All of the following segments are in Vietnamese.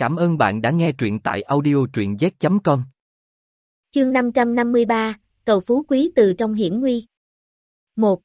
Cảm ơn bạn đã nghe truyện tại audio truyện z.com. Chương 553, Cầu Phú Quý từ trong hiểm nguy. 1.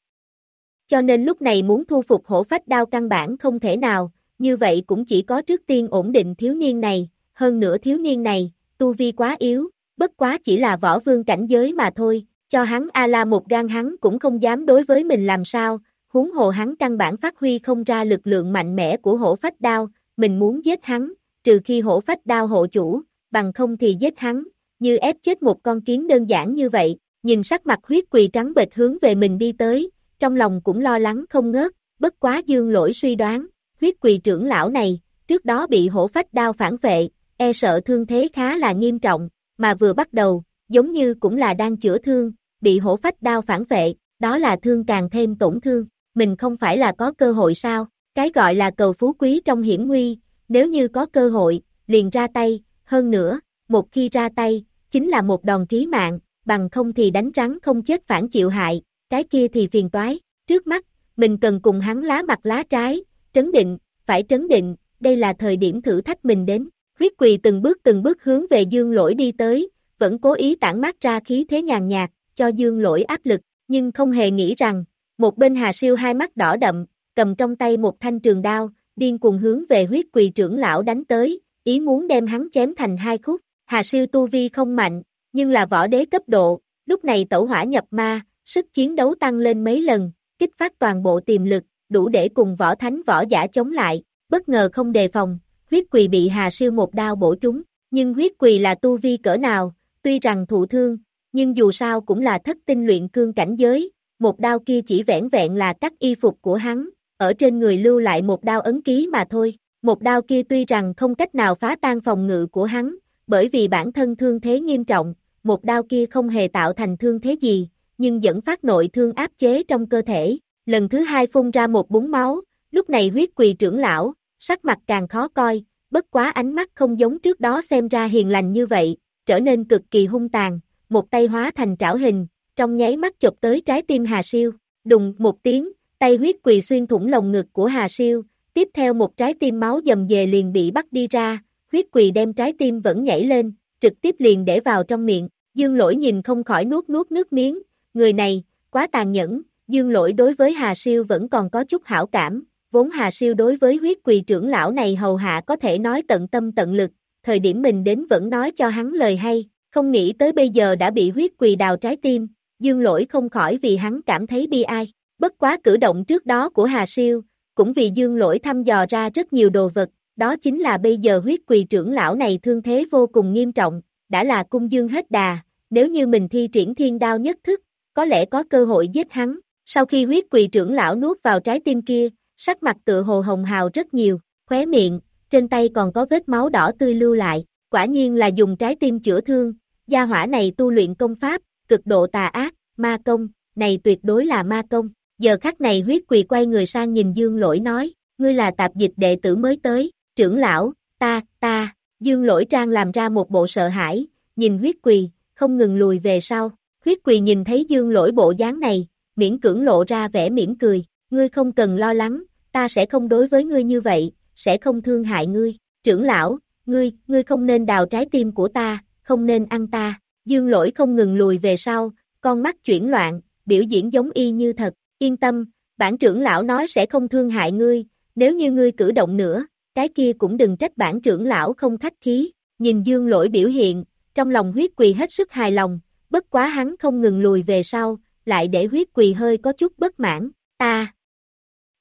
Cho nên lúc này muốn thu phục hổ phách đao căn bản không thể nào, như vậy cũng chỉ có trước tiên ổn định thiếu niên này, hơn nữa thiếu niên này, tu vi quá yếu, bất quá chỉ là võ vương cảnh giới mà thôi, cho hắn A-la một gan hắn cũng không dám đối với mình làm sao, huống hồ hắn căn bản phát huy không ra lực lượng mạnh mẽ của hổ phách đao, mình muốn giết hắn, trừ khi hổ phách đao hộ chủ, bằng không thì giết hắn, như ép chết một con kiến đơn giản như vậy, nhìn sắc mặt huyết quỳ trắng bệch hướng về mình đi tới, trong lòng cũng lo lắng không ngớt, bất quá dương lỗi suy đoán, huyết quỳ trưởng lão này, trước đó bị hổ phách đao phản vệ, e sợ thương thế khá là nghiêm trọng, mà vừa bắt đầu, giống như cũng là đang chữa thương, bị hổ phách đao phản vệ, đó là thương càng thêm tổn thương, mình không phải là có cơ hội sao, cái gọi là cầu phú quý trong hiểm nguy, nếu như có cơ hội, liền ra tay, hơn nữa, một khi ra tay, chính là một đòn trí mạng, bằng không thì đánh trắng không chết phản chịu hại, cái kia thì phiền toái, trước mắt, mình cần cùng hắn lá mặt lá trái, trấn định, phải trấn định, đây là thời điểm thử thách mình đến, huyết quỳ từng bước từng bước hướng về dương lỗi đi tới, vẫn cố ý tản mát ra khí thế nhàn nhạt, cho dương lỗi áp lực, nhưng không hề nghĩ rằng, một bên hà siêu hai mắt đỏ đậm, cầm trong tay một thanh trường đao, điên cuồng hướng về huyết quỳ trưởng lão đánh tới, ý muốn đem hắn chém thành hai khúc. Hà siêu tu vi không mạnh, nhưng là võ đế cấp độ, lúc này tẩu hỏa nhập ma, sức chiến đấu tăng lên mấy lần, kích phát toàn bộ tiềm lực, đủ để cùng võ thánh võ giả chống lại, bất ngờ không đề phòng, huyết quỳ bị hà siêu một đao bổ trúng, nhưng huyết quỳ là tu vi cỡ nào, tuy rằng thụ thương, nhưng dù sao cũng là thất tinh luyện cương cảnh giới, một đao kia chỉ vẻn vẹn là cắt y phục của hắn, ở trên người lưu lại một đao ấn ký mà thôi. Một đao kia tuy rằng không cách nào phá tan phòng ngự của hắn, bởi vì bản thân thương thế nghiêm trọng, một đao kia không hề tạo thành thương thế gì, nhưng dẫn phát nội thương áp chế trong cơ thể. Lần thứ hai phun ra một búng máu, lúc này huyết quỳ trưởng lão, sắc mặt càng khó coi, bất quá ánh mắt không giống trước đó xem ra hiền lành như vậy, trở nên cực kỳ hung tàn, một tay hóa thành trảo hình, trong nháy mắt chụp tới trái tim Hà Siêu, đùng một tiếng, tay huyết quỳ xuyên thủng lồng ngực của Hà Siêu, tiếp theo một trái tim máu dầm về liền bị bắt đi ra, huyết quỳ đem trái tim vẫn nhảy lên, trực tiếp liền để vào trong miệng, dương lỗi nhìn không khỏi nuốt nuốt nước miếng, người này, quá tàn nhẫn, dương lỗi đối với Hà Siêu vẫn còn có chút hảo cảm, vốn Hà Siêu đối với huyết quỳ trưởng lão này hầu hạ có thể nói tận tâm tận lực, thời điểm mình đến vẫn nói cho hắn lời hay, không nghĩ tới bây giờ đã bị huyết quỳ đào trái tim, dương lỗi không khỏi vì hắn cảm thấy bi ai. Bất quá cử động trước đó của Hà Siêu, cũng vì dương lỗi thăm dò ra rất nhiều đồ vật, đó chính là bây giờ huyết quỳ trưởng lão này thương thế vô cùng nghiêm trọng, đã là cung dương hết đà, nếu như mình thi triển thiên đao nhất thức, có lẽ có cơ hội giết hắn. Sau khi huyết quỳ trưởng lão nuốt vào trái tim kia, sắc mặt tựa hồ hồng hào rất nhiều, khóe miệng, trên tay còn có vết máu đỏ tươi lưu lại, quả nhiên là dùng trái tim chữa thương, gia hỏa này tu luyện công pháp, cực độ tà ác, ma công, này tuyệt đối là ma công. Giờ khắc này huyết quỳ quay người sang nhìn dương lỗi nói, ngươi là tạp dịch đệ tử mới tới, trưởng lão, ta, ta, dương lỗi trang làm ra một bộ sợ hãi, nhìn huyết quỳ, không ngừng lùi về sau, huyết quỳ nhìn thấy dương lỗi bộ dáng này, miễn cưỡng lộ ra vẻ mỉm cười, ngươi không cần lo lắng, ta sẽ không đối với ngươi như vậy, sẽ không thương hại ngươi, trưởng lão, ngươi, ngươi không nên đào trái tim của ta, không nên ăn ta, dương lỗi không ngừng lùi về sau, con mắt chuyển loạn, biểu diễn giống y như thật, Yên tâm, bản trưởng lão nói sẽ không thương hại ngươi, nếu như ngươi cử động nữa, cái kia cũng đừng trách bản trưởng lão không khách khí, nhìn dương lỗi biểu hiện, trong lòng huyết quỳ hết sức hài lòng, bất quá hắn không ngừng lùi về sau, lại để huyết quỳ hơi có chút bất mãn, ta,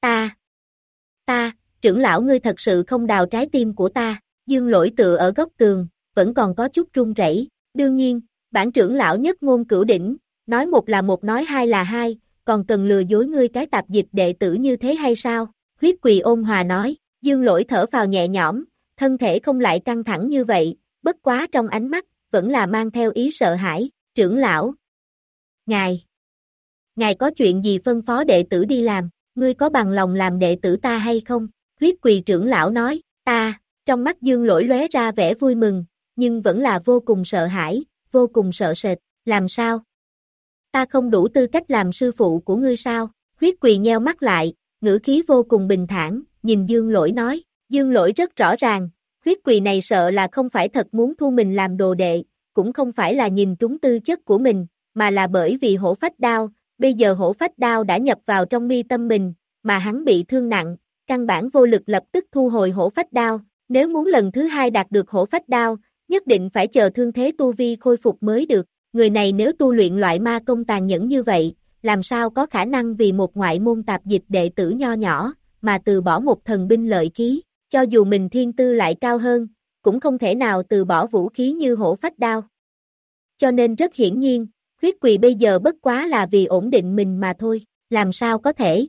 ta, ta, trưởng lão ngươi thật sự không đào trái tim của ta, dương lỗi tựa ở góc tường, vẫn còn có chút run rẩy. đương nhiên, bản trưởng lão nhất ngôn cửu đỉnh, nói một là một nói hai là hai, còn cần lừa dối ngươi cái tạp dịch đệ tử như thế hay sao? Huyết quỳ ôn hòa nói, dương lỗi thở vào nhẹ nhõm, thân thể không lại căng thẳng như vậy, bất quá trong ánh mắt, vẫn là mang theo ý sợ hãi, trưởng lão. Ngài! Ngài có chuyện gì phân phó đệ tử đi làm, ngươi có bằng lòng làm đệ tử ta hay không? Huyết quỳ trưởng lão nói, ta, trong mắt dương lỗi lóe ra vẻ vui mừng, nhưng vẫn là vô cùng sợ hãi, vô cùng sợ sệt, làm sao? Ta không đủ tư cách làm sư phụ của ngươi sao, huyết quỳ nheo mắt lại, ngữ khí vô cùng bình thản, nhìn dương lỗi nói, dương lỗi rất rõ ràng, huyết quỳ này sợ là không phải thật muốn thu mình làm đồ đệ, cũng không phải là nhìn trúng tư chất của mình, mà là bởi vì hổ phách đao, bây giờ hổ phách đao đã nhập vào trong mi tâm mình, mà hắn bị thương nặng, căn bản vô lực lập tức thu hồi hổ phách đao, nếu muốn lần thứ hai đạt được hổ phách đao, nhất định phải chờ thương thế tu vi khôi phục mới được, người này nếu tu luyện loại ma công tàn nhẫn như vậy, làm sao có khả năng vì một ngoại môn tạp dịch đệ tử nho nhỏ, mà từ bỏ một thần binh lợi khí, cho dù mình thiên tư lại cao hơn, cũng không thể nào từ bỏ vũ khí như hổ phách đao. Cho nên rất hiển nhiên, huyết quỳ bây giờ bất quá là vì ổn định mình mà thôi, làm sao có thể.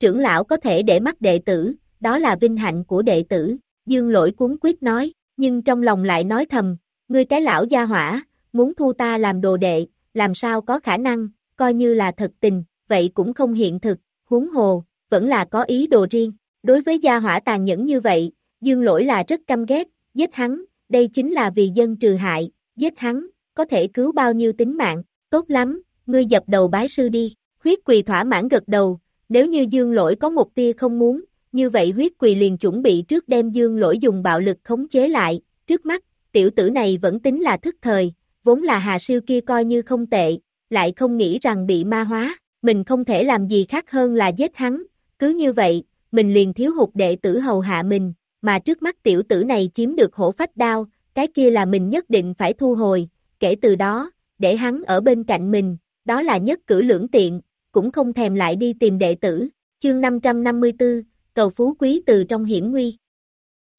Trưởng lão có thể để mắt đệ tử, đó là vinh hạnh của đệ tử, dương lỗi cuốn quyết nói, nhưng trong lòng lại nói thầm, ngươi cái lão gia hỏa, muốn thu ta làm đồ đệ, làm sao có khả năng, coi như là thật tình, vậy cũng không hiện thực, huống hồ, vẫn là có ý đồ riêng. Đối với gia hỏa tàn nhẫn như vậy, dương lỗi là rất căm ghét, giết hắn, đây chính là vì dân trừ hại, giết hắn, có thể cứu bao nhiêu tính mạng, tốt lắm, ngươi dập đầu bái sư đi, huyết quỳ thỏa mãn gật đầu, nếu như dương lỗi có một tia không muốn, như vậy huyết quỳ liền chuẩn bị trước đem dương lỗi dùng bạo lực khống chế lại, trước mắt, tiểu tử này vẫn tính là thức thời, vốn là hà siêu kia coi như không tệ, lại không nghĩ rằng bị ma hóa, mình không thể làm gì khác hơn là giết hắn, cứ như vậy, mình liền thiếu hụt đệ tử hầu hạ mình, mà trước mắt tiểu tử này chiếm được hổ phách đao, cái kia là mình nhất định phải thu hồi, kể từ đó, để hắn ở bên cạnh mình, đó là nhất cử lưỡng tiện, cũng không thèm lại đi tìm đệ tử, chương 554, cầu phú quý từ trong hiểm nguy.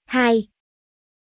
2.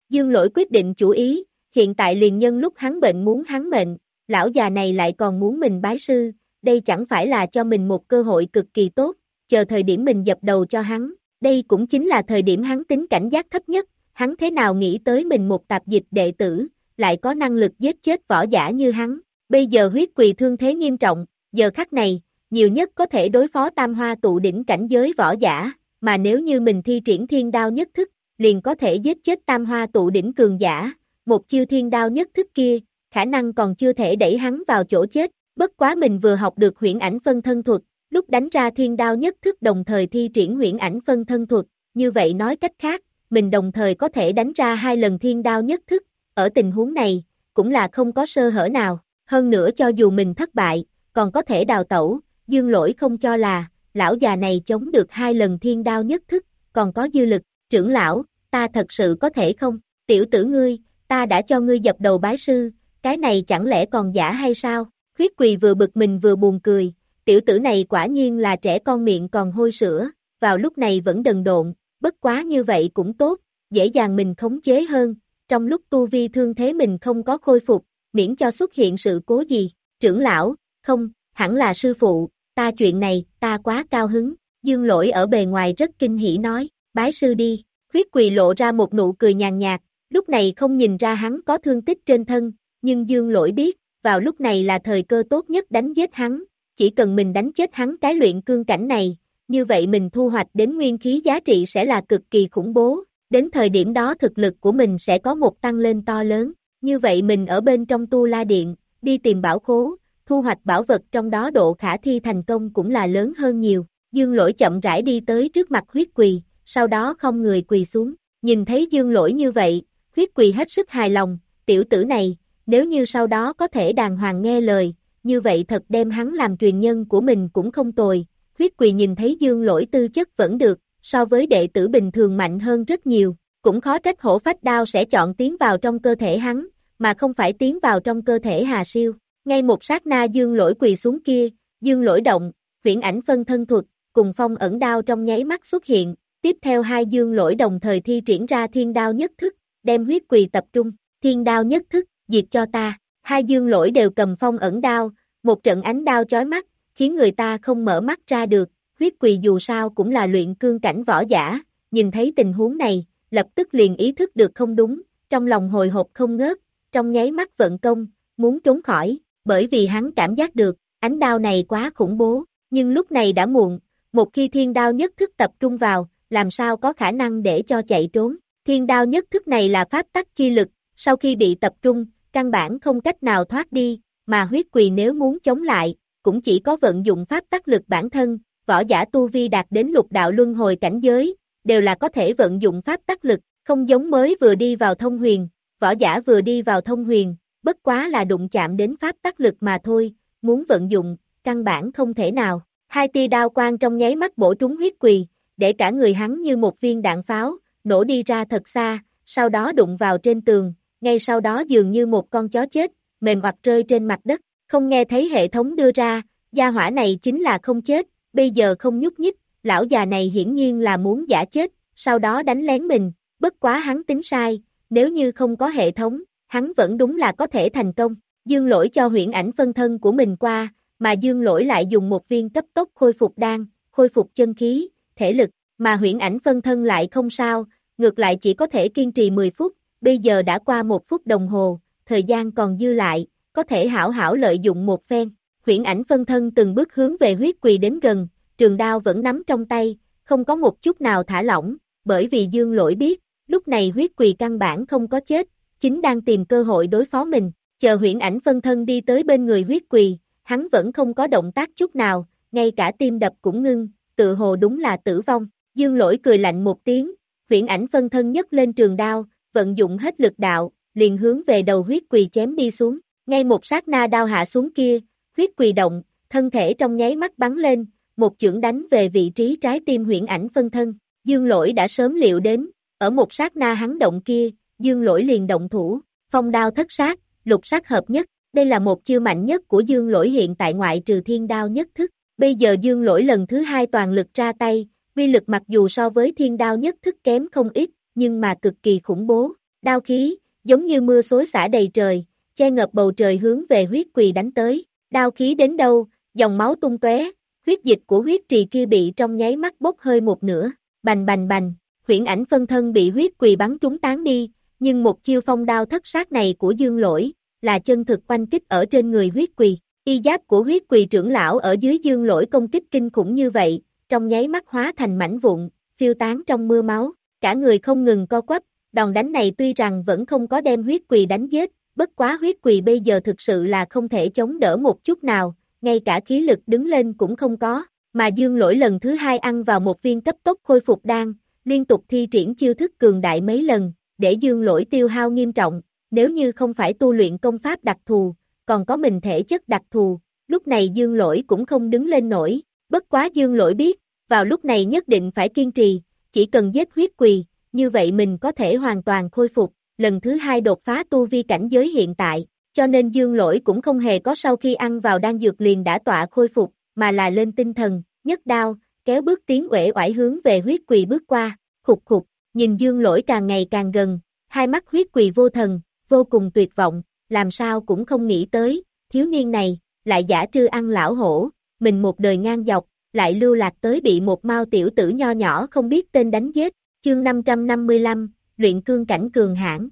Dương lỗi quyết định chủ ý, hiện tại liền nhân lúc hắn bệnh muốn hắn mệnh, lão già này lại còn muốn mình bái sư, đây chẳng phải là cho mình một cơ hội cực kỳ tốt, chờ thời điểm mình dập đầu cho hắn, đây cũng chính là thời điểm hắn tính cảnh giác thấp nhất, hắn thế nào nghĩ tới mình một tạp dịch đệ tử, lại có năng lực giết chết võ giả như hắn, bây giờ huyết quỳ thương thế nghiêm trọng, giờ khắc này, nhiều nhất có thể đối phó tam hoa tụ đỉnh cảnh giới võ giả, mà nếu như mình thi triển thiên đao nhất thức, liền có thể giết chết tam hoa tụ đỉnh cường giả, một chiêu thiên đao nhất thức kia, khả năng còn chưa thể đẩy hắn vào chỗ chết, bất quá mình vừa học được huyễn ảnh phân thân thuật, lúc đánh ra thiên đao nhất thức đồng thời thi triển huyễn ảnh phân thân thuật, như vậy nói cách khác, mình đồng thời có thể đánh ra hai lần thiên đao nhất thức, ở tình huống này, cũng là không có sơ hở nào, hơn nữa cho dù mình thất bại, còn có thể đào tẩu, dương lỗi không cho là, lão già này chống được hai lần thiên đao nhất thức, còn có dư lực, trưởng lão, ta thật sự có thể không, tiểu tử ngươi, ta đã cho ngươi dập đầu bái sư, cái này chẳng lẽ còn giả hay sao, huyết quỳ vừa bực mình vừa buồn cười, tiểu tử này quả nhiên là trẻ con miệng còn hôi sữa, vào lúc này vẫn đần độn, bất quá như vậy cũng tốt, dễ dàng mình khống chế hơn, trong lúc tu vi thương thế mình không có khôi phục, miễn cho xuất hiện sự cố gì, trưởng lão, không, hẳn là sư phụ, ta chuyện này, ta quá cao hứng, dương lỗi ở bề ngoài rất kinh hỉ nói, bái sư đi, huyết quỳ lộ ra một nụ cười nhàn nhạt, lúc này không nhìn ra hắn có thương tích trên thân, nhưng dương lỗi biết, vào lúc này là thời cơ tốt nhất đánh giết hắn, chỉ cần mình đánh chết hắn cái luyện cương cảnh này, như vậy mình thu hoạch đến nguyên khí giá trị sẽ là cực kỳ khủng bố, đến thời điểm đó thực lực của mình sẽ có một tăng lên to lớn, như vậy mình ở bên trong tu la điện, đi tìm bảo khố, thu hoạch bảo vật trong đó độ khả thi thành công cũng là lớn hơn nhiều, dương lỗi chậm rãi đi tới trước mặt huyết quỳ, sau đó không người quỳ xuống, nhìn thấy dương lỗi như vậy, huyết quỳ hết sức hài lòng, tiểu tử này, nếu như sau đó có thể đàng hoàng nghe lời, như vậy thật đem hắn làm truyền nhân của mình cũng không tồi, huyết quỳ nhìn thấy dương lỗi tư chất vẫn được, so với đệ tử bình thường mạnh hơn rất nhiều, cũng khó trách hổ phách đao sẽ chọn tiến vào trong cơ thể hắn, mà không phải tiến vào trong cơ thể Hà Siêu. Ngay một sát na dương lỗi quỳ xuống kia, dương lỗi động, huyển ảnh phân thân thuật, cùng phong ẩn đao trong nháy mắt xuất hiện, tiếp theo hai dương lỗi đồng thời thi triển ra thiên đao nhất thức, đem huyết quỳ tập trung, thiên đao nhất thức, diệt cho ta, hai dương lỗi đều cầm phong ẩn đao, một trận ánh đao chói mắt, khiến người ta không mở mắt ra được, huyết quỳ dù sao cũng là luyện cương cảnh võ giả, nhìn thấy tình huống này, lập tức liền ý thức được không đúng, trong lòng hồi hộp không ngớt, trong nháy mắt vận công, muốn trốn khỏi, bởi vì hắn cảm giác được, ánh đao này quá khủng bố, nhưng lúc này đã muộn, một khi thiên đao nhất thức tập trung vào, làm sao có khả năng để cho chạy trốn, thiên đao nhất thức này là pháp tắc chi lực, sau khi bị tập trung, căn bản không cách nào thoát đi, mà huyết quỳ nếu muốn chống lại, cũng chỉ có vận dụng pháp tắc lực bản thân, võ giả tu vi đạt đến lục đạo luân hồi cảnh giới, đều là có thể vận dụng pháp tắc lực, Không giống mới vừa đi vào thông huyền, võ giả vừa đi vào thông huyền, bất quá là đụng chạm đến pháp tắc lực mà thôi, muốn vận dụng, căn bản không thể nào. Hai tia đao quang trong nháy mắt bổ trúng huyết quỳ, để cả người hắn như một viên đạn pháo, nổ đi ra thật xa, sau đó đụng vào trên tường, ngay sau đó dường như một con chó chết, mềm hoặc rơi trên mặt đất, không nghe thấy hệ thống đưa ra, gia hỏa này chính là không chết, bây giờ không nhúc nhích, lão già này hiển nhiên là muốn giả chết, sau đó đánh lén mình, bất quá hắn tính sai, nếu như không có hệ thống, hắn vẫn đúng là có thể thành công, dương lỗi cho huyễn ảnh phân thân của mình qua, mà dương lỗi lại dùng một viên cấp tốc khôi phục đan, khôi phục chân khí, thể lực, mà huyễn ảnh phân thân lại không sao, ngược lại chỉ có thể kiên trì 10 phút, bây giờ đã qua một phút đồng hồ, thời gian còn dư lại, có thể hảo hảo lợi dụng một phen. Huyễn ảnh phân thân từng bước hướng về huyết quỳ đến gần, trường đao vẫn nắm trong tay, không có một chút nào thả lỏng, bởi vì dương lỗi biết, lúc này huyết quỳ căn bản không có chết, chính đang tìm cơ hội đối phó mình, chờ huyễn ảnh phân thân đi tới bên người huyết quỳ, hắn vẫn không có động tác chút nào, ngay cả tim đập cũng ngưng, tự hồ đúng là tử vong, dương lỗi cười lạnh một tiếng, huyễn ảnh phân thân nhất lên trường đao, vận dụng hết lực đạo, liền hướng về đầu huyết quỳ chém đi xuống, ngay một sát na đao hạ xuống kia, huyết quỳ động, thân thể trong nháy mắt bắn lên, một chưởng đánh về vị trí trái tim huyễn ảnh phân thân, dương lỗi đã sớm liệu đến, ở một sát na hắn động kia, dương lỗi liền động thủ, phong đao thất sát, lục sát hợp nhất, đây là một chiêu mạnh nhất của dương lỗi hiện tại ngoại trừ thiên đao nhất thức, bây giờ dương lỗi lần thứ hai toàn lực ra tay, Quy lực mặc dù so với thiên đao nhất thức kém không ít, nhưng mà cực kỳ khủng bố, đao khí, giống như mưa xối xả đầy trời, che ngập bầu trời hướng về huyết quỳ đánh tới, đao khí đến đâu, dòng máu tung tóe, huyết dịch của huyết trì kia bị trong nháy mắt bốc hơi một nửa, bành bành bành, huyễn ảnh phân thân bị huyết quỳ bắn trúng tán đi, nhưng một chiêu phong đao thất sát này của dương lỗi, là chân thực quanh kích ở trên người huyết quỳ, y giáp của huyết quỳ trưởng lão ở dưới dương lỗi công kích kinh khủng như vậy, trong nháy mắt hóa thành mảnh vụn, phiêu tán trong mưa máu, cả người không ngừng co quắp, đòn đánh này tuy rằng vẫn không có đem huyết quỳ đánh giết, bất quá huyết quỳ bây giờ thực sự là không thể chống đỡ một chút nào, ngay cả khí lực đứng lên cũng không có, mà dương lỗi lần thứ hai ăn vào một viên cấp tốc khôi phục đan, liên tục thi triển chiêu thức cường đại mấy lần, để dương lỗi tiêu hao nghiêm trọng, nếu như không phải tu luyện công pháp đặc thù, còn có mình thể chất đặc thù, lúc này dương lỗi cũng không đứng lên nổi, bất quá dương lỗi biết, vào lúc này nhất định phải kiên trì, chỉ cần giết huyết quỳ, như vậy mình có thể hoàn toàn khôi phục, lần thứ hai đột phá tu vi cảnh giới hiện tại, cho nên dương lỗi cũng không hề có sau khi ăn vào đan dược liền đã tọa khôi phục, mà là lên tinh thần, nhất đao, kéo bước tiến uể oải hướng về huyết quỳ bước qua, khục khục, nhìn dương lỗi càng ngày càng gần, hai mắt huyết quỳ vô thần, vô cùng tuyệt vọng, làm sao cũng không nghĩ tới, thiếu niên này, lại giả trư ăn lão hổ, mình một đời ngang dọc, lại lưu lạc tới bị một mao tiểu tử nho nhỏ không biết tên đánh giết, chương 555, luyện cương cảnh cường hãn.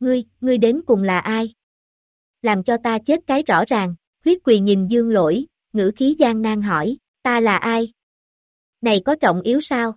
Ngươi, ngươi đến cùng là ai? Làm cho ta chết cái rõ ràng, huyết quỳ nhìn dương lỗi, ngữ khí gian nan hỏi, ta là ai? Này có trọng yếu sao?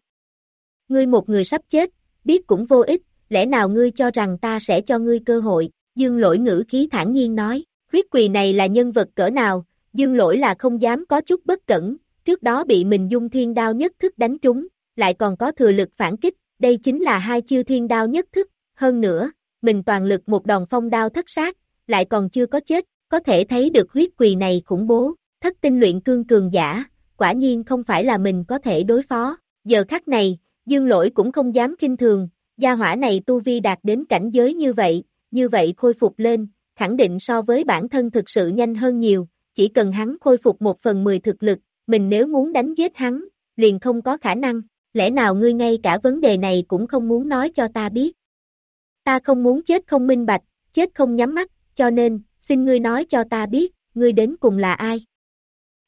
Ngươi một người sắp chết, biết cũng vô ích, lẽ nào ngươi cho rằng ta sẽ cho ngươi cơ hội? Dương lỗi ngữ khí thản nhiên nói, huyết quỳ này là nhân vật cỡ nào, dương lỗi là không dám có chút bất cẩn, trước đó bị mình dung thiên đao nhất thức đánh trúng, lại còn có thừa lực phản kích, đây chính là hai chiêu thiên đao nhất thức, hơn nữa, mình toàn lực một đòn phong đao thất sát, lại còn chưa có chết, có thể thấy được huyết quỳ này khủng bố, thất tinh luyện cương cường giả, quả nhiên không phải là mình có thể đối phó, giờ khắc này, dương lỗi cũng không dám kinh thường, gia hỏa này tu vi đạt đến cảnh giới như vậy, như vậy khôi phục lên, khẳng định so với bản thân thực sự nhanh hơn nhiều, chỉ cần hắn khôi phục một phần mười thực lực, mình nếu muốn đánh giết hắn, liền không có khả năng, lẽ nào ngươi ngay cả vấn đề này cũng không muốn nói cho ta biết. Ta không muốn chết không minh bạch, chết không nhắm mắt, cho nên, xin ngươi nói cho ta biết, ngươi đến cùng là ai.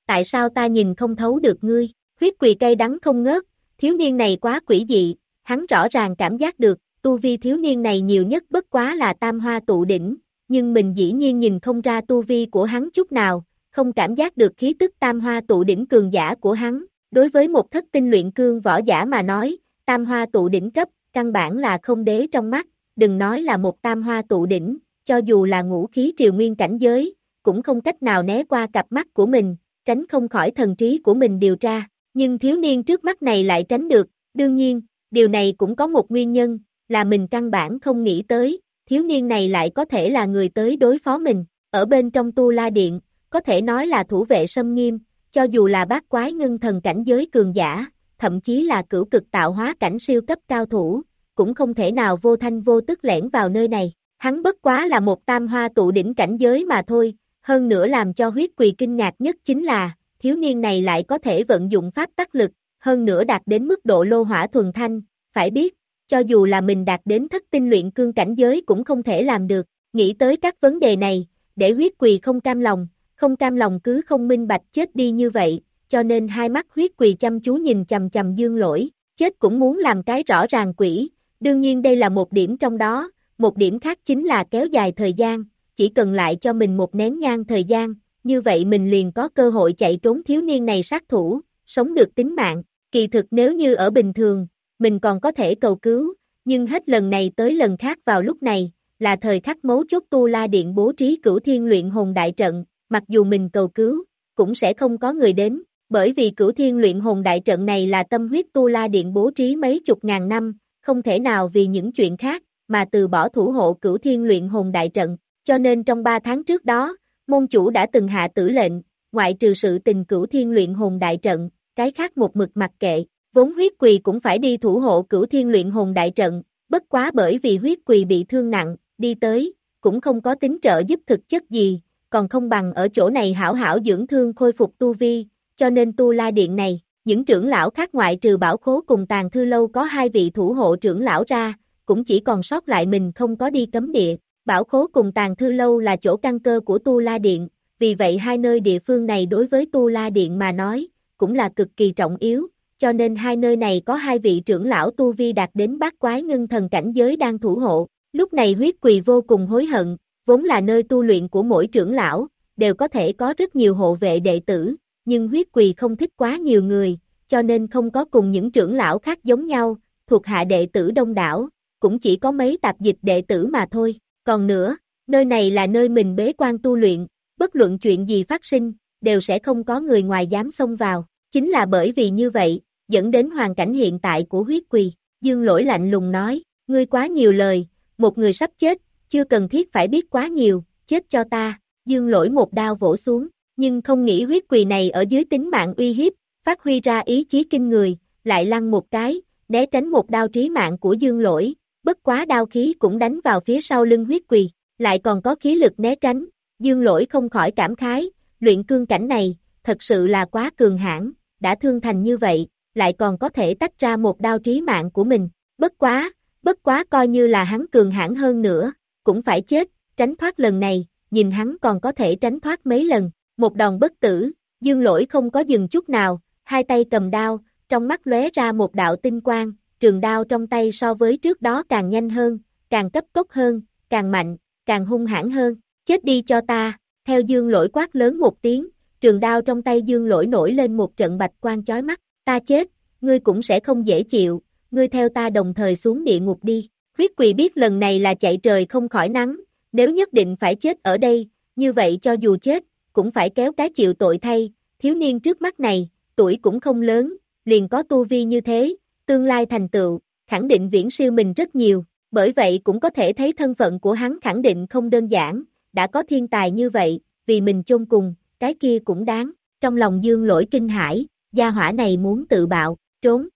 Tại sao ta nhìn không thấu được ngươi, huyết quỳ cây đắng không ngớt, thiếu niên này quá quỷ dị, hắn rõ ràng cảm giác được, tu vi thiếu niên này nhiều nhất bất quá là tam hoa tụ đỉnh, nhưng mình dĩ nhiên nhìn không ra tu vi của hắn chút nào, không cảm giác được khí tức tam hoa tụ đỉnh cường giả của hắn. Đối với một thất tinh luyện cương võ giả mà nói, tam hoa tụ đỉnh cấp, căn bản là không đế trong mắt, đừng nói là một tam hoa tụ đỉnh, cho dù là ngũ khí triều nguyên cảnh giới, cũng không cách nào né qua cặp mắt của mình, tránh không khỏi thần trí của mình điều tra, nhưng thiếu niên trước mắt này lại tránh được, đương nhiên, điều này cũng có một nguyên nhân, là mình căn bản không nghĩ tới, thiếu niên này lại có thể là người tới đối phó mình, ở bên trong tu la điện, có thể nói là thủ vệ sâm nghiêm, cho dù là bát quái ngưng thần cảnh giới cường giả, thậm chí là cửu cực tạo hóa cảnh siêu cấp cao thủ, cũng không thể nào vô thanh vô tức lẻn vào nơi này. Hắn bất quá là một tam hoa tụ đỉnh cảnh giới mà thôi, hơn nữa làm cho huyết quỳ kinh ngạc nhất chính là, thiếu niên này lại có thể vận dụng pháp tắc lực, hơn nữa đạt đến mức độ lô hỏa thuần thanh, phải biết, cho dù là mình đạt đến thất tinh luyện cương cảnh giới cũng không thể làm được, nghĩ tới các vấn đề này, để huyết quỳ không cam lòng, không cam lòng cứ không minh bạch chết đi như vậy, cho nên hai mắt huyết quỳ chăm chú nhìn chầm chầm dương lỗi, chết cũng muốn làm cái rõ ràng quỷ, đương nhiên đây là một điểm trong đó, một điểm khác chính là kéo dài thời gian, chỉ cần lại cho mình một nén nhang thời gian, như vậy mình liền có cơ hội chạy trốn thiếu niên này sát thủ, sống được tính mạng, kỳ thực nếu như ở bình thường, mình còn có thể cầu cứu, nhưng hết lần này tới lần khác vào lúc này, là thời khắc mấu chốt tu la điện bố trí cửu thiên luyện hồn đại trận, mặc dù mình cầu cứu, cũng sẽ không có người đến, bởi vì cửu thiên luyện hồn đại trận này là tâm huyết tu la điện bố trí mấy chục ngàn năm, không thể nào vì những chuyện khác, mà từ bỏ thủ hộ cửu thiên luyện hồn đại trận, cho nên trong ba tháng trước đó, môn chủ đã từng hạ tử lệnh, ngoại trừ sự tình cửu thiên luyện hồn đại trận, cái khác một mực mặc kệ, vốn huyết quỳ cũng phải đi thủ hộ cửu thiên luyện hồn đại trận, bất quá bởi vì huyết quỳ bị thương nặng, đi tới, cũng không có tính trợ giúp thực chất gì, còn không bằng ở chỗ này hảo hảo dưỡng thương khôi phục tu vi, cho nên tu la điện này, những trưởng lão khác ngoại trừ bảo khố cùng tàn thư lâu có hai vị thủ hộ trưởng lão ra, cũng chỉ còn sót lại mình không có đi cấm địa. Bảo khố cùng tàn thư lâu là chỗ căn cơ của Tu La Điện, vì vậy hai nơi địa phương này đối với Tu La Điện mà nói, cũng là cực kỳ trọng yếu, cho nên hai nơi này có hai vị trưởng lão Tu Vi đạt đến bát quái ngưng thần cảnh giới đang thủ hộ. Lúc này huyết quỳ vô cùng hối hận, vốn là nơi tu luyện của mỗi trưởng lão, đều có thể có rất nhiều hộ vệ đệ tử, nhưng huyết quỳ không thích quá nhiều người, cho nên không có cùng những trưởng lão khác giống nhau, thuộc hạ đệ tử đông đảo, cũng chỉ có mấy tạp dịch đệ tử mà thôi. Còn nữa, nơi này là nơi mình bế quan tu luyện, bất luận chuyện gì phát sinh, đều sẽ không có người ngoài dám xông vào. Chính là bởi vì như vậy, dẫn đến hoàn cảnh hiện tại của huyết quỳ. Dương lỗi lạnh lùng nói, ngươi quá nhiều lời, một người sắp chết, chưa cần thiết phải biết quá nhiều, chết cho ta. Dương lỗi một đao vỗ xuống, nhưng không nghĩ huyết quỳ này ở dưới tính mạng uy hiếp, phát huy ra ý chí kinh người, lại lăn một cái, né tránh một đao trí mạng của dương lỗi, bất quá đao khí cũng đánh vào phía sau lưng huyết quỳ, lại còn có khí lực né tránh, dương lỗi không khỏi cảm khái, luyện cương cảnh này, thật sự là quá cường hãn, đã thương thành như vậy, lại còn có thể tách ra một đao trí mạng của mình, bất quá, bất quá coi như là hắn cường hãn hơn nữa, cũng phải chết, tránh thoát lần này, nhìn hắn còn có thể tránh thoát mấy lần, một đòn bất tử, dương lỗi không có dừng chút nào, hai tay cầm đao, trong mắt lóe ra một đạo tinh quang, trường đao trong tay so với trước đó càng nhanh hơn, càng cấp tốc hơn, càng mạnh, càng hung hãn hơn, chết đi cho ta, theo dương lỗi quát lớn một tiếng, trường đao trong tay dương lỗi nổi lên một trận bạch quang chói mắt, ta chết, ngươi cũng sẽ không dễ chịu, ngươi theo ta đồng thời xuống địa ngục đi, huyết quỳ biết lần này là chạy trời không khỏi nắng, nếu nhất định phải chết ở đây, như vậy cho dù chết, cũng phải kéo cái chịu tội thay, thiếu niên trước mắt này, tuổi cũng không lớn, liền có tu vi như thế, tương lai thành tựu, khẳng định viễn siêu mình rất nhiều, bởi vậy cũng có thể thấy thân phận của hắn khẳng định không đơn giản, đã có thiên tài như vậy, vì mình chôn cùng, cái kia cũng đáng, trong lòng dương lỗi kinh hải, gia hỏa này muốn tự bạo, trốn,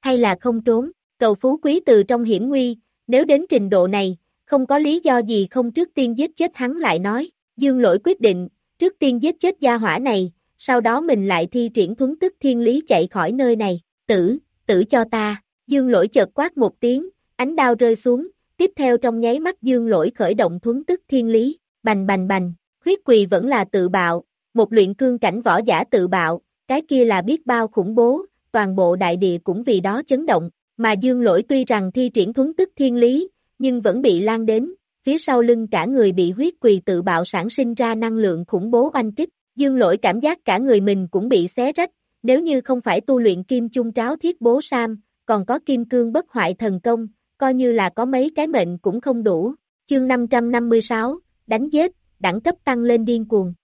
hay là không trốn, cầu phú quý từ trong hiểm nguy, nếu đến trình độ này, không có lý do gì không trước tiên giết chết hắn lại nói, dương lỗi quyết định, trước tiên giết chết gia hỏa này, sau đó mình lại thi triển thuấn tức thiên lý chạy khỏi nơi này, tử, tử cho ta, dương lỗi chợt quát một tiếng, ánh đao rơi xuống, tiếp theo trong nháy mắt dương lỗi khởi động thuấn tức thiên lý, bành bành bành, huyết quỳ vẫn là tự bạo, một luyện cương cảnh võ giả tự bạo, cái kia là biết bao khủng bố, toàn bộ đại địa cũng vì đó chấn động, mà dương lỗi tuy rằng thi triển thuấn tức thiên lý, nhưng vẫn bị lan đến, phía sau lưng cả người bị huyết quỳ tự bạo sản sinh ra năng lượng khủng bố oanh kích, dương lỗi cảm giác cả người mình cũng bị xé rách, nếu như không phải tu luyện kim chung tráo thiết bố Sam, còn có kim cương bất hoại thần công, coi như là có mấy cái mệnh cũng không đủ. Chương 556, đánh giết, đẳng cấp tăng lên điên cuồng.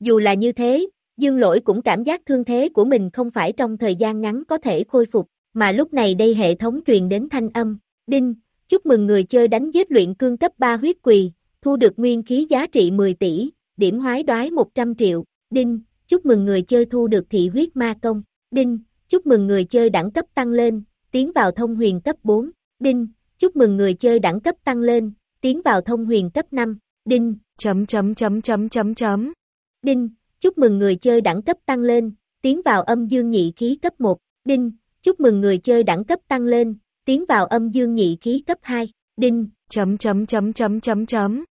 Dù là như thế, dương lỗi cũng cảm giác thương thế của mình không phải trong thời gian ngắn có thể khôi phục, mà lúc này đây hệ thống truyền đến thanh âm, Đinh, chúc mừng người chơi đánh giết luyện cương cấp 3 huyết quỳ, thu được nguyên khí giá trị 10 tỷ, điểm hoái đoái 100 triệu. Đinh, chúc mừng người chơi thu được thị huyết ma công. Đinh, chúc mừng người chơi đẳng cấp tăng lên, tiến vào thông huyền cấp 4. Đinh, chúc mừng người chơi đẳng cấp tăng lên, tiến vào thông huyền cấp 5. Đinh, chấm chấm chấm chấm chấm chấm. Đinh, chúc mừng người chơi đẳng cấp tăng lên, tiến vào âm dương nhị khí cấp 1. Đinh, chúc mừng người chơi đẳng cấp tăng lên, tiến vào âm dương nhị khí cấp 2. Đinh, chấm chấm chấm chấm chấm chấm.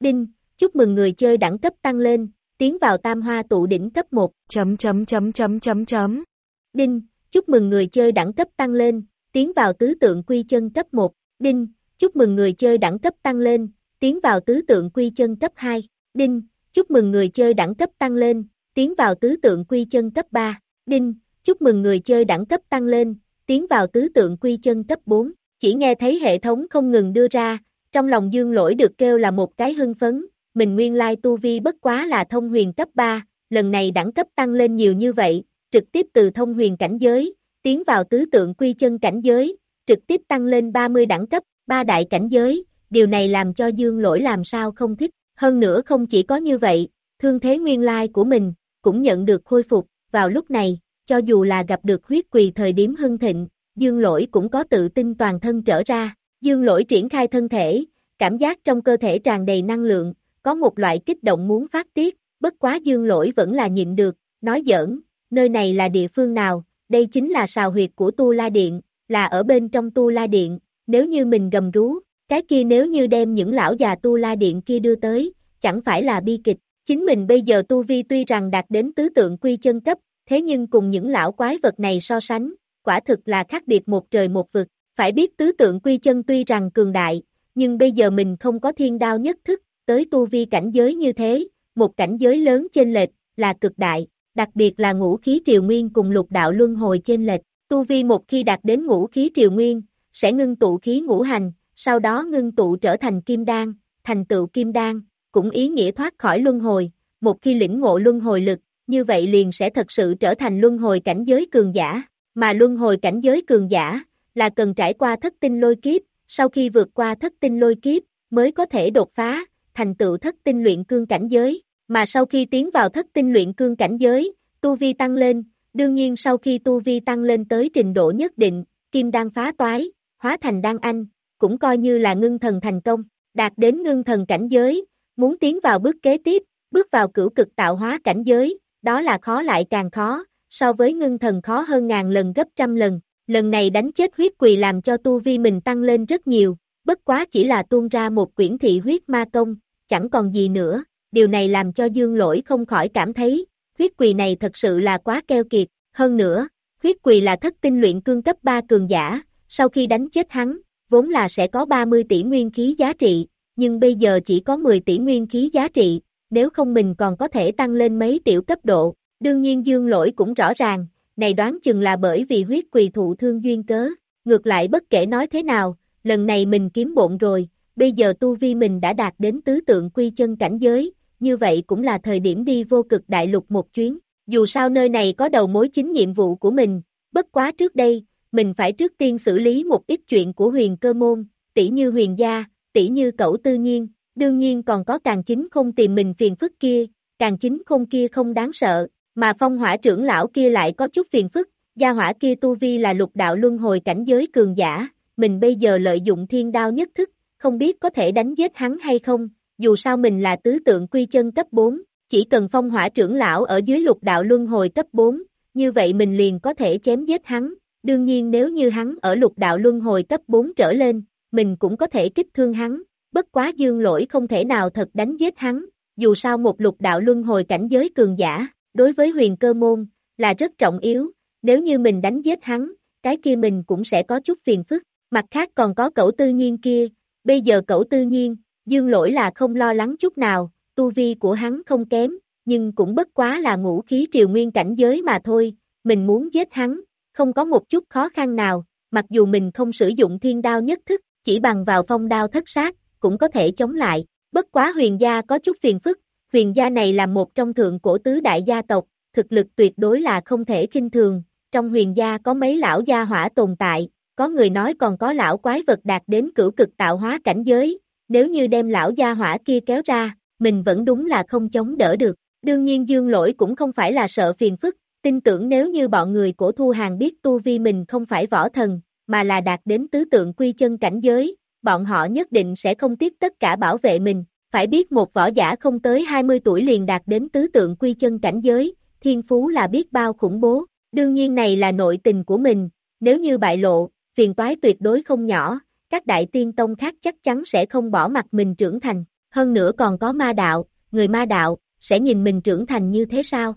Đinh, chúc mừng người chơi đẳng cấp tăng lên, tiến vào tam hoa tụ đỉnh cấp 1. Chấm chấm chấm chấm chấm chấm. Đinh, chúc mừng người chơi đẳng cấp tăng lên, tiến vào tứ tượng quy chân cấp 1. Đinh, chúc mừng người chơi đẳng cấp tăng lên, tiến vào tứ tượng quy chân cấp 2. Đinh, chúc mừng người chơi đẳng cấp tăng lên, tiến vào tứ tượng quy chân cấp 3. Đinh, chúc mừng người chơi đẳng cấp tăng lên, tiến vào tứ tượng quy chân cấp 4. Chỉ nghe thấy hệ thống không ngừng đưa ra, trong lòng dương lỗi được kêu là một cái hưng phấn, mình nguyên lai tu vi bất quá là thông huyền cấp 3, lần này đẳng cấp tăng lên nhiều như vậy, trực tiếp từ thông huyền cảnh giới, tiến vào tứ tượng quy chân cảnh giới, trực tiếp tăng lên 30 đẳng cấp, ba đại cảnh giới, điều này làm cho dương lỗi làm sao không thích, hơn nữa không chỉ có như vậy, thương thế nguyên lai của mình, cũng nhận được khôi phục, vào lúc này, cho dù là gặp được huyết quỳ thời điểm hưng thịnh, dương lỗi cũng có tự tin toàn thân trở ra, dương lỗi triển khai thân thể, cảm giác trong cơ thể tràn đầy năng lượng, có một loại kích động muốn phát tiết, bất quá dương lỗi vẫn là nhịn được, nói giỡn, nơi này là địa phương nào, đây chính là sào huyệt của Tu La Điện, là ở bên trong Tu La Điện, nếu như mình gầm rú, cái kia nếu như đem những lão già Tu La Điện kia đưa tới, chẳng phải là bi kịch, chính mình bây giờ Tu Vi tuy rằng đạt đến tứ tượng quy chân cấp, thế nhưng cùng những lão quái vật này so sánh, quả thực là khác biệt một trời một vực, phải biết tứ tượng quy chân tuy rằng cường đại, nhưng bây giờ mình không có thiên đao nhất thức, tới tu vi cảnh giới như thế, một cảnh giới lớn trên lệch, là cực đại, đặc biệt là ngũ khí triều nguyên cùng lục đạo luân hồi trên lệch, tu vi một khi đạt đến ngũ khí triều nguyên, sẽ ngưng tụ khí ngũ hành, sau đó ngưng tụ trở thành kim đan, thành tựu kim đan, cũng ý nghĩa thoát khỏi luân hồi, một khi lĩnh ngộ luân hồi lực, như vậy liền sẽ thật sự trở thành luân hồi cảnh giới cường giả, mà luân hồi cảnh giới cường giả, là cần trải qua thất tinh lôi kiếp, sau khi vượt qua thất tinh lôi kiếp, mới có thể đột phá, thành tựu thất tinh luyện cương cảnh giới, mà sau khi tiến vào thất tinh luyện cương cảnh giới, tu vi tăng lên, đương nhiên sau khi tu vi tăng lên tới trình độ nhất định, kim đan phá toái, hóa thành đan anh, cũng coi như là ngưng thần thành công, đạt đến ngưng thần cảnh giới, muốn tiến vào bước kế tiếp, bước vào cửu cực tạo hóa cảnh giới, đó là khó lại càng khó, so với ngưng thần khó hơn ngàn lần gấp trăm lần, lần này đánh chết huyết quỳ làm cho tu vi mình tăng lên rất nhiều, bất quá chỉ là tuôn ra một quyển thị huyết ma công, chẳng còn gì nữa, điều này làm cho dương lỗi không khỏi cảm thấy, huyết quỳ này thật sự là quá keo kiệt, hơn nữa, huyết quỳ là thất tinh luyện cương cấp 3 cường giả, sau khi đánh chết hắn, vốn là sẽ có 30 tỷ nguyên khí giá trị, nhưng bây giờ chỉ có 10 tỷ nguyên khí giá trị, nếu không mình còn có thể tăng lên mấy tiểu cấp độ, đương nhiên dương lỗi cũng rõ ràng, này đoán chừng là bởi vì huyết quỳ thụ thương duyên cớ, ngược lại bất kể nói thế nào, lần này mình kiếm bộn rồi, bây giờ tu vi mình đã đạt đến tứ tượng quy chân cảnh giới, như vậy cũng là thời điểm đi vô cực đại lục một chuyến, dù sao nơi này có đầu mối chính nhiệm vụ của mình, bất quá trước đây, mình phải trước tiên xử lý một ít chuyện của huyền cơ môn, tỷ như huyền gia, tỷ như cẩu tư nhiên, đương nhiên còn có càng chính không tìm mình phiền phức kia, càng chính không kia không đáng sợ, mà phong hỏa trưởng lão kia lại có chút phiền phức, gia hỏa kia tu vi là lục đạo luân hồi cảnh giới cường giả, mình bây giờ lợi dụng thiên đao nhất thức, không biết có thể đánh giết hắn hay không, dù sao mình là tứ tượng quy chân cấp 4, chỉ cần phong hỏa trưởng lão ở dưới lục đạo luân hồi cấp 4, như vậy mình liền có thể chém giết hắn, đương nhiên nếu như hắn ở lục đạo luân hồi cấp 4 trở lên, mình cũng có thể kích thương hắn, bất quá dương lỗi không thể nào thật đánh giết hắn, dù sao một lục đạo luân hồi cảnh giới cường giả, đối với huyền cơ môn, là rất trọng yếu, nếu như mình đánh giết hắn, cái kia mình cũng sẽ có chút phiền phức, mặt khác còn có cậu tư nhiên kia, bây giờ cậu tư nhiên, dương lỗi là không lo lắng chút nào, tu vi của hắn không kém, nhưng cũng bất quá là ngũ khí triều nguyên cảnh giới mà thôi, mình muốn giết hắn, không có một chút khó khăn nào, mặc dù mình không sử dụng thiên đao nhất thức, chỉ bằng vào phong đao thất sát, cũng có thể chống lại, bất quá huyền gia có chút phiền phức, huyền gia này là một trong thượng cổ tứ đại gia tộc, thực lực tuyệt đối là không thể kinh thường, trong huyền gia có mấy lão gia hỏa tồn tại, có người nói còn có lão quái vật đạt đến cửu cực tạo hóa cảnh giới, nếu như đem lão gia hỏa kia kéo ra, mình vẫn đúng là không chống đỡ được. Đương nhiên dương lỗi cũng không phải là sợ phiền phức, tin tưởng nếu như bọn người của Thu Hàng biết tu vi mình không phải võ thần, mà là đạt đến tứ tượng quy chân cảnh giới, bọn họ nhất định sẽ không tiếc tất cả bảo vệ mình. Phải biết một võ giả không tới 20 tuổi liền đạt đến tứ tượng quy chân cảnh giới, thiên phú là biết bao khủng bố. Đương nhiên này là nội tình của mình, nếu như bại lộ, phiền toái tuyệt đối không nhỏ, các đại tiên tông khác chắc chắn sẽ không bỏ mặt mình trưởng thành. Hơn nữa còn có ma đạo, người ma đạo, sẽ nhìn mình trưởng thành như thế sao?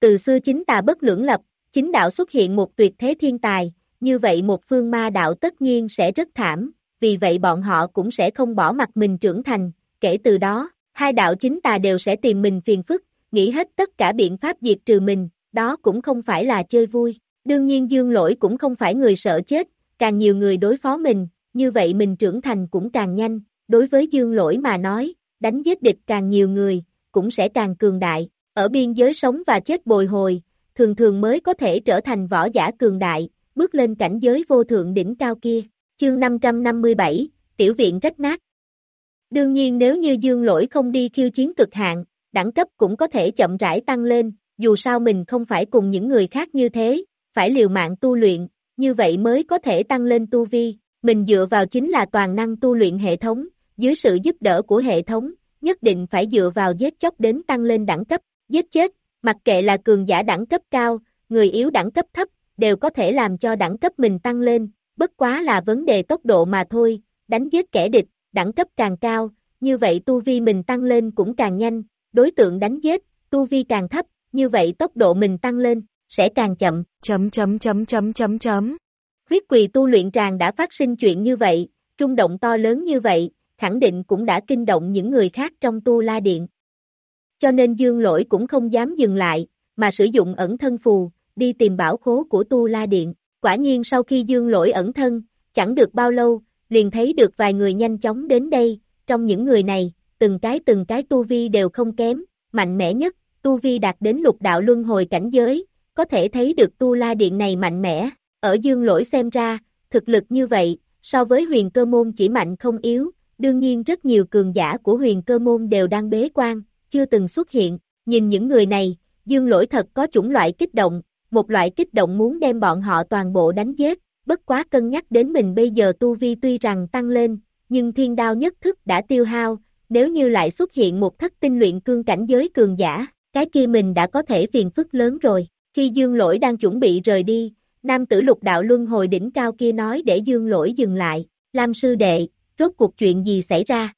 Từ xưa chính tà bất lưỡng lập, chính đạo xuất hiện một tuyệt thế thiên tài, như vậy một phương ma đạo tất nhiên sẽ rất thảm, vì vậy bọn họ cũng sẽ không bỏ mặt mình trưởng thành, kể từ đó, hai đạo chính tà đều sẽ tìm mình phiền phức, nghĩ hết tất cả biện pháp diệt trừ mình, đó cũng không phải là chơi vui. Đương nhiên dương lỗi cũng không phải người sợ chết, càng nhiều người đối phó mình, như vậy mình trưởng thành cũng càng nhanh, đối với dương lỗi mà nói, đánh giết địch càng nhiều người, cũng sẽ càng cường đại, ở biên giới sống và chết bồi hồi, thường thường mới có thể trở thành võ giả cường đại, bước lên cảnh giới vô thượng đỉnh cao kia. Chương 557, Tiểu viện rách nát. Đương nhiên nếu như dương lỗi không đi khiêu chiến cực hạn, đẳng cấp cũng có thể chậm rãi tăng lên, dù sao mình không phải cùng những người khác như thế, phải liều mạng tu luyện, như vậy mới có thể tăng lên tu vi, mình dựa vào chính là toàn năng tu luyện hệ thống, dưới sự giúp đỡ của hệ thống, nhất định phải dựa vào giết chóc đến tăng lên đẳng cấp, giết chết, mặc kệ là cường giả đẳng cấp cao, người yếu đẳng cấp thấp, đều có thể làm cho đẳng cấp mình tăng lên, bất quá là vấn đề tốc độ mà thôi, đánh giết kẻ địch, đẳng cấp càng cao, như vậy tu vi mình tăng lên cũng càng nhanh, đối tượng đánh giết, tu vi càng thấp, như vậy tốc độ mình tăng lên, sẽ càng chậm. Chấm chấm chấm chấm chấm chấm. Huyết quỳ tu luyện tràng đã phát sinh chuyện như vậy, trung động to lớn như vậy, khẳng định cũng đã kinh động những người khác trong tu la điện. Cho nên dương lỗi cũng không dám dừng lại, mà sử dụng ẩn thân phù, đi tìm bảo khố của tu la điện. Quả nhiên sau khi dương lỗi ẩn thân, chẳng được bao lâu, liền thấy được vài người nhanh chóng đến đây, trong những người này, từng cái từng cái tu vi đều không kém, mạnh mẽ nhất, tu vi đạt đến lục đạo luân hồi cảnh giới, có thể thấy được tu la điện này mạnh mẽ, ở dương lỗi xem ra, thực lực như vậy, so với huyền cơ môn chỉ mạnh không yếu, đương nhiên rất nhiều cường giả của huyền cơ môn đều đang bế quan, chưa từng xuất hiện, nhìn những người này, dương lỗi thật có chủng loại kích động, một loại kích động muốn đem bọn họ toàn bộ đánh giết, bất quá cân nhắc đến mình bây giờ tu vi tuy rằng tăng lên, nhưng thiên đao nhất thức đã tiêu hao, nếu như lại xuất hiện một thất tinh luyện cương cảnh giới cường giả, cái kia mình đã có thể phiền phức lớn rồi. Khi Dương Lỗi đang chuẩn bị rời đi, nam tử lục đạo luân hồi đỉnh cao kia nói để Dương Lỗi dừng lại, Lam sư đệ, rốt cuộc chuyện gì xảy ra?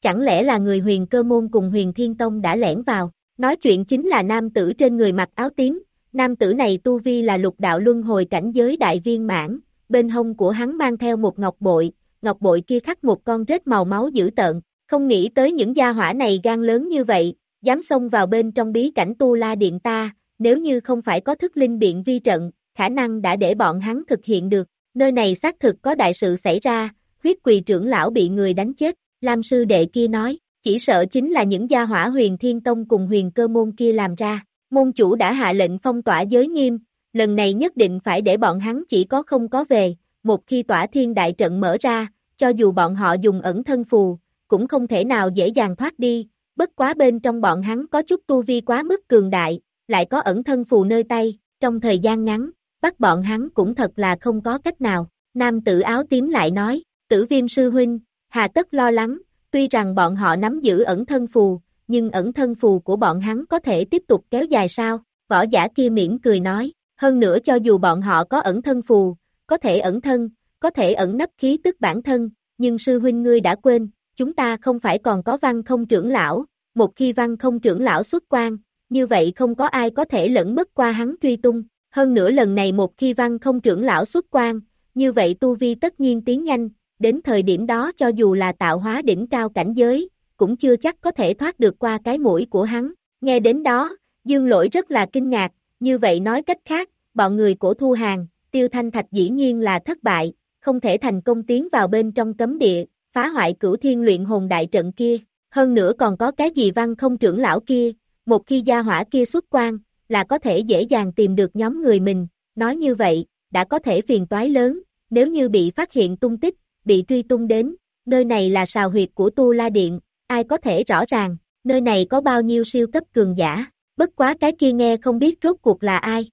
Chẳng lẽ là người huyền cơ môn cùng huyền thiên tông đã lẻn vào, nói chuyện chính là nam tử trên người mặc áo tím, nam tử này tu vi là lục đạo luân hồi cảnh giới đại viên mãn, bên hông của hắn mang theo một ngọc bội, ngọc bội kia khắc một con rết màu máu dữ tợn, không nghĩ tới những gia hỏa này gan lớn như vậy, dám xông vào bên trong bí cảnh tu la điện ta, nếu như không phải có thức linh biện vi trận, khả năng đã để bọn hắn thực hiện được, nơi này xác thực có đại sự xảy ra, huyết quỳ trưởng lão bị người đánh chết, Lam sư đệ kia nói, chỉ sợ chính là những gia hỏa huyền thiên tông cùng huyền cơ môn kia làm ra, môn chủ đã hạ lệnh phong tỏa giới nghiêm, lần này nhất định phải để bọn hắn chỉ có không có về, một khi tỏa thiên đại trận mở ra, cho dù bọn họ dùng ẩn thân phù, cũng không thể nào dễ dàng thoát đi, bất quá bên trong bọn hắn có chút tu vi quá mức cường đại, lại có ẩn thân phù nơi tay, trong thời gian ngắn, bắt bọn hắn cũng thật là không có cách nào. Nam tử áo tím lại nói, tử viêm sư huynh, hà tất lo lắng, tuy rằng bọn họ nắm giữ ẩn thân phù, nhưng ẩn thân phù của bọn hắn có thể tiếp tục kéo dài sao? Võ giả kia miễn cười nói, hơn nữa cho dù bọn họ có ẩn thân phù, có thể ẩn thân, có thể ẩn nấp khí tức bản thân, nhưng sư huynh ngươi đã quên, chúng ta không phải còn có văn không trưởng lão, một khi văn không trưởng lão xuất quan, như vậy không có ai có thể lẫn mất qua hắn truy tung, hơn nữa lần này một khi văn không trưởng lão xuất quan, như vậy tu vi tất nhiên tiến nhanh, đến thời điểm đó cho dù là tạo hóa đỉnh cao cảnh giới, cũng chưa chắc có thể thoát được qua cái mũi của hắn, nghe đến đó, dương lỗi rất là kinh ngạc, như vậy nói cách khác, bọn người của thu hàng, tiêu thanh thạch dĩ nhiên là thất bại, không thể thành công tiến vào bên trong cấm địa, phá hoại cửu thiên luyện hồn đại trận kia, hơn nữa còn có cái gì văn không trưởng lão kia, một khi gia hỏa kia xuất quan, là có thể dễ dàng tìm được nhóm người mình, nói như vậy, đã có thể phiền toái lớn, nếu như bị phát hiện tung tích, bị truy tung đến, nơi này là sào huyệt của Tu La Điện, ai có thể rõ ràng, nơi này có bao nhiêu siêu cấp cường giả, bất quá cái kia nghe không biết rốt cuộc là ai.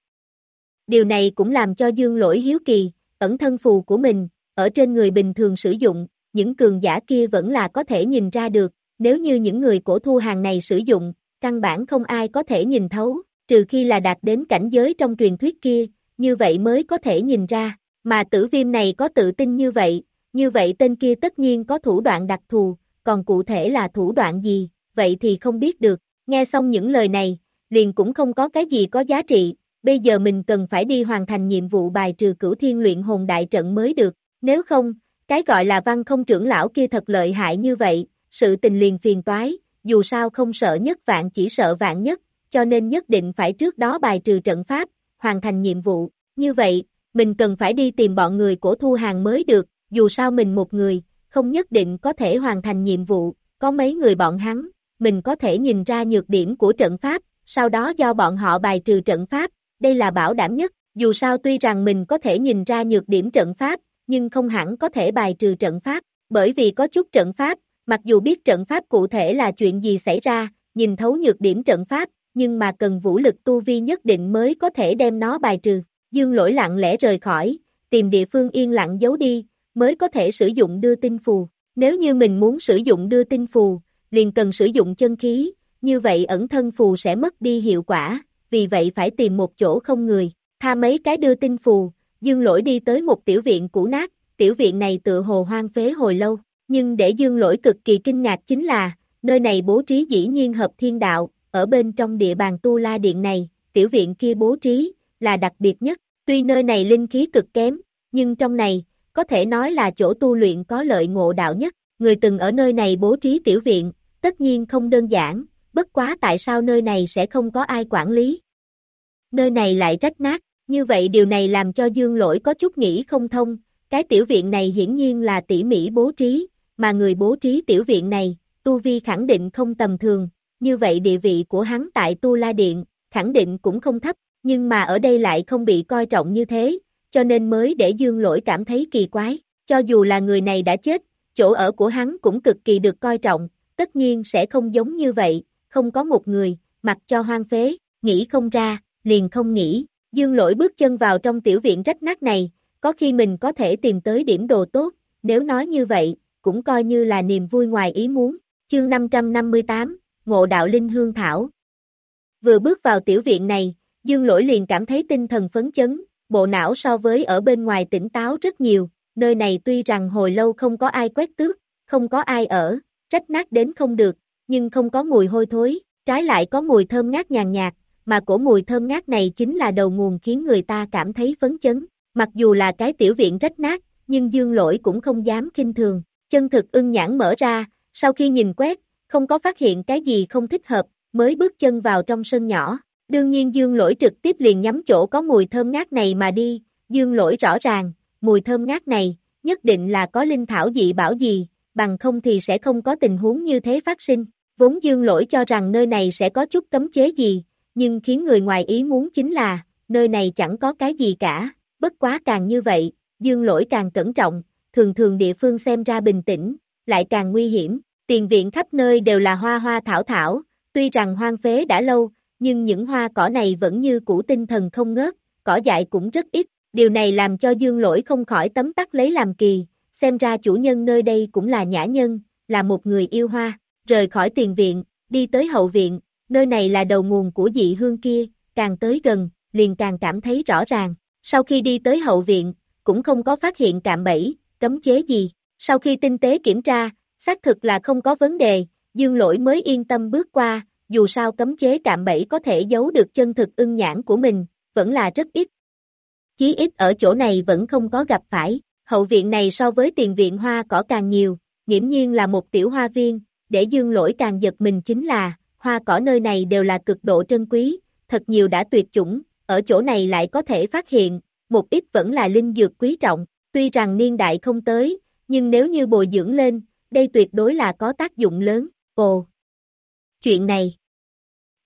Điều này cũng làm cho Dương Lỗi hiếu kỳ, ẩn thân phù của mình, ở trên người bình thường sử dụng, những cường giả kia vẫn là có thể nhìn ra được, nếu như những người cổ thu hàng này sử dụng, căn bản không ai có thể nhìn thấu, trừ khi là đạt đến cảnh giới trong truyền thuyết kia, như vậy mới có thể nhìn ra, mà tử viêm này có tự tin như vậy, như vậy tên kia tất nhiên có thủ đoạn đặc thù, còn cụ thể là thủ đoạn gì, vậy thì không biết được, nghe xong những lời này, liền cũng không có cái gì có giá trị, bây giờ mình cần phải đi hoàn thành nhiệm vụ bài trừ cửu thiên luyện hồn đại trận mới được, nếu không, cái gọi là văn không trưởng lão kia thật lợi hại như vậy, sự tình liền phiền toái, dù sao không sợ nhất vạn chỉ sợ vạn nhất, cho nên nhất định phải trước đó bài trừ trận pháp, hoàn thành nhiệm vụ, như vậy, mình cần phải đi tìm bọn người của thu hàng mới được, dù sao mình một người, không nhất định có thể hoàn thành nhiệm vụ, có mấy người bọn hắn, mình có thể nhìn ra nhược điểm của trận pháp, sau đó do bọn họ bài trừ trận pháp, đây là bảo đảm nhất, dù sao tuy rằng mình có thể nhìn ra nhược điểm trận pháp, nhưng không hẳn có thể bài trừ trận pháp, bởi vì có chút trận pháp, mặc dù biết trận pháp cụ thể là chuyện gì xảy ra, nhìn thấu nhược điểm trận pháp, nhưng mà cần vũ lực tu vi nhất định mới có thể đem nó bài trừ. Dương lỗi lặng lẽ rời khỏi, tìm địa phương yên lặng giấu đi, mới có thể sử dụng đưa tin phù. Nếu như mình muốn sử dụng đưa tin phù, liền cần sử dụng chân khí, như vậy ẩn thân phù sẽ mất đi hiệu quả, vì vậy phải tìm một chỗ không người, tha mấy cái đưa tin phù, dương lỗi đi tới một tiểu viện cũ nát, tiểu viện này tựa hồ hoang phế hồi lâu, nhưng để dương lỗi cực kỳ kinh ngạc chính là, nơi này bố trí dĩ nhiên hợp thiên đạo, ở bên trong địa bàn tu la điện này, tiểu viện kia bố trí, là đặc biệt nhất, tuy nơi này linh khí cực kém, nhưng trong này, có thể nói là chỗ tu luyện có lợi ngộ đạo nhất, người từng ở nơi này bố trí tiểu viện, tất nhiên không đơn giản, bất quá tại sao nơi này sẽ không có ai quản lý. Nơi này lại rách nát, như vậy điều này làm cho dương lỗi có chút nghĩ không thông, cái tiểu viện này hiển nhiên là tỉ mỉ bố trí, mà người bố trí tiểu viện này, tu vi khẳng định không tầm thường, như vậy địa vị của hắn tại Tu La Điện, khẳng định cũng không thấp, nhưng mà ở đây lại không bị coi trọng như thế, cho nên mới để dương lỗi cảm thấy kỳ quái, cho dù là người này đã chết, chỗ ở của hắn cũng cực kỳ được coi trọng, tất nhiên sẽ không giống như vậy, không có một người, mặc cho hoang phế, nghĩ không ra, liền không nghĩ, dương lỗi bước chân vào trong tiểu viện rách nát này, có khi mình có thể tìm tới điểm đồ tốt, nếu nói như vậy, cũng coi như là niềm vui ngoài ý muốn, chương 558, Ngộ Đạo Linh Hương Thảo. Vừa bước vào tiểu viện này, dương lỗi liền cảm thấy tinh thần phấn chấn, bộ não so với ở bên ngoài tỉnh táo rất nhiều, nơi này tuy rằng hồi lâu không có ai quét tước, không có ai ở, rách nát đến không được, nhưng không có mùi hôi thối, trái lại có mùi thơm ngát nhàn nhạt, mà cổ mùi thơm ngát này chính là đầu nguồn khiến người ta cảm thấy phấn chấn. Mặc dù là cái tiểu viện rách nát, nhưng dương lỗi cũng không dám kinh thường, chân thực ưng nhãn mở ra, sau khi nhìn quét, không có phát hiện cái gì không thích hợp, mới bước chân vào trong sân nhỏ. Đương nhiên dương lỗi trực tiếp liền nhắm chỗ có mùi thơm ngát này mà đi, dương lỗi rõ ràng, mùi thơm ngát này, nhất định là có linh thảo dị bảo gì, bằng không thì sẽ không có tình huống như thế phát sinh. Vốn dương lỗi cho rằng nơi này sẽ có chút cấm chế gì, nhưng khiến người ngoài ý muốn chính là, nơi này chẳng có cái gì cả, bất quá càng như vậy, dương lỗi càng cẩn trọng, thường thường địa phương xem ra bình tĩnh, lại càng nguy hiểm, tiền viện khắp nơi đều là hoa hoa thảo thảo, tuy rằng hoang phế đã lâu, nhưng những hoa cỏ này vẫn như cũ tinh thần không ngớt, cỏ dại cũng rất ít, điều này làm cho dương lỗi không khỏi tấm tắc lấy làm kỳ, xem ra chủ nhân nơi đây cũng là nhã nhân, là một người yêu hoa, rời khỏi tiền viện, đi tới hậu viện, nơi này là đầu nguồn của dị hương kia, càng tới gần, liền càng cảm thấy rõ ràng, sau khi đi tới hậu viện, cũng không có phát hiện cạm bẫy, cấm chế gì, sau khi tinh tế kiểm tra, xác thực là không có vấn đề, dương lỗi mới yên tâm bước qua, dù sao cấm chế cạm bẫy có thể giấu được chân thực ưng nhãn của mình, vẫn là rất ít. Chí ít ở chỗ này vẫn không có gặp phải, hậu viện này so với tiền viện hoa cỏ càng nhiều, nghiễm nhiên là một tiểu hoa viên, để dương lỗi càng giật mình chính là, hoa cỏ nơi này đều là cực độ trân quý, thật nhiều đã tuyệt chủng, ở chỗ này lại có thể phát hiện, một ít vẫn là linh dược quý trọng, tuy rằng niên đại không tới, nhưng nếu như bồi dưỡng lên, đây tuyệt đối là có tác dụng lớn, ồ. Chuyện này,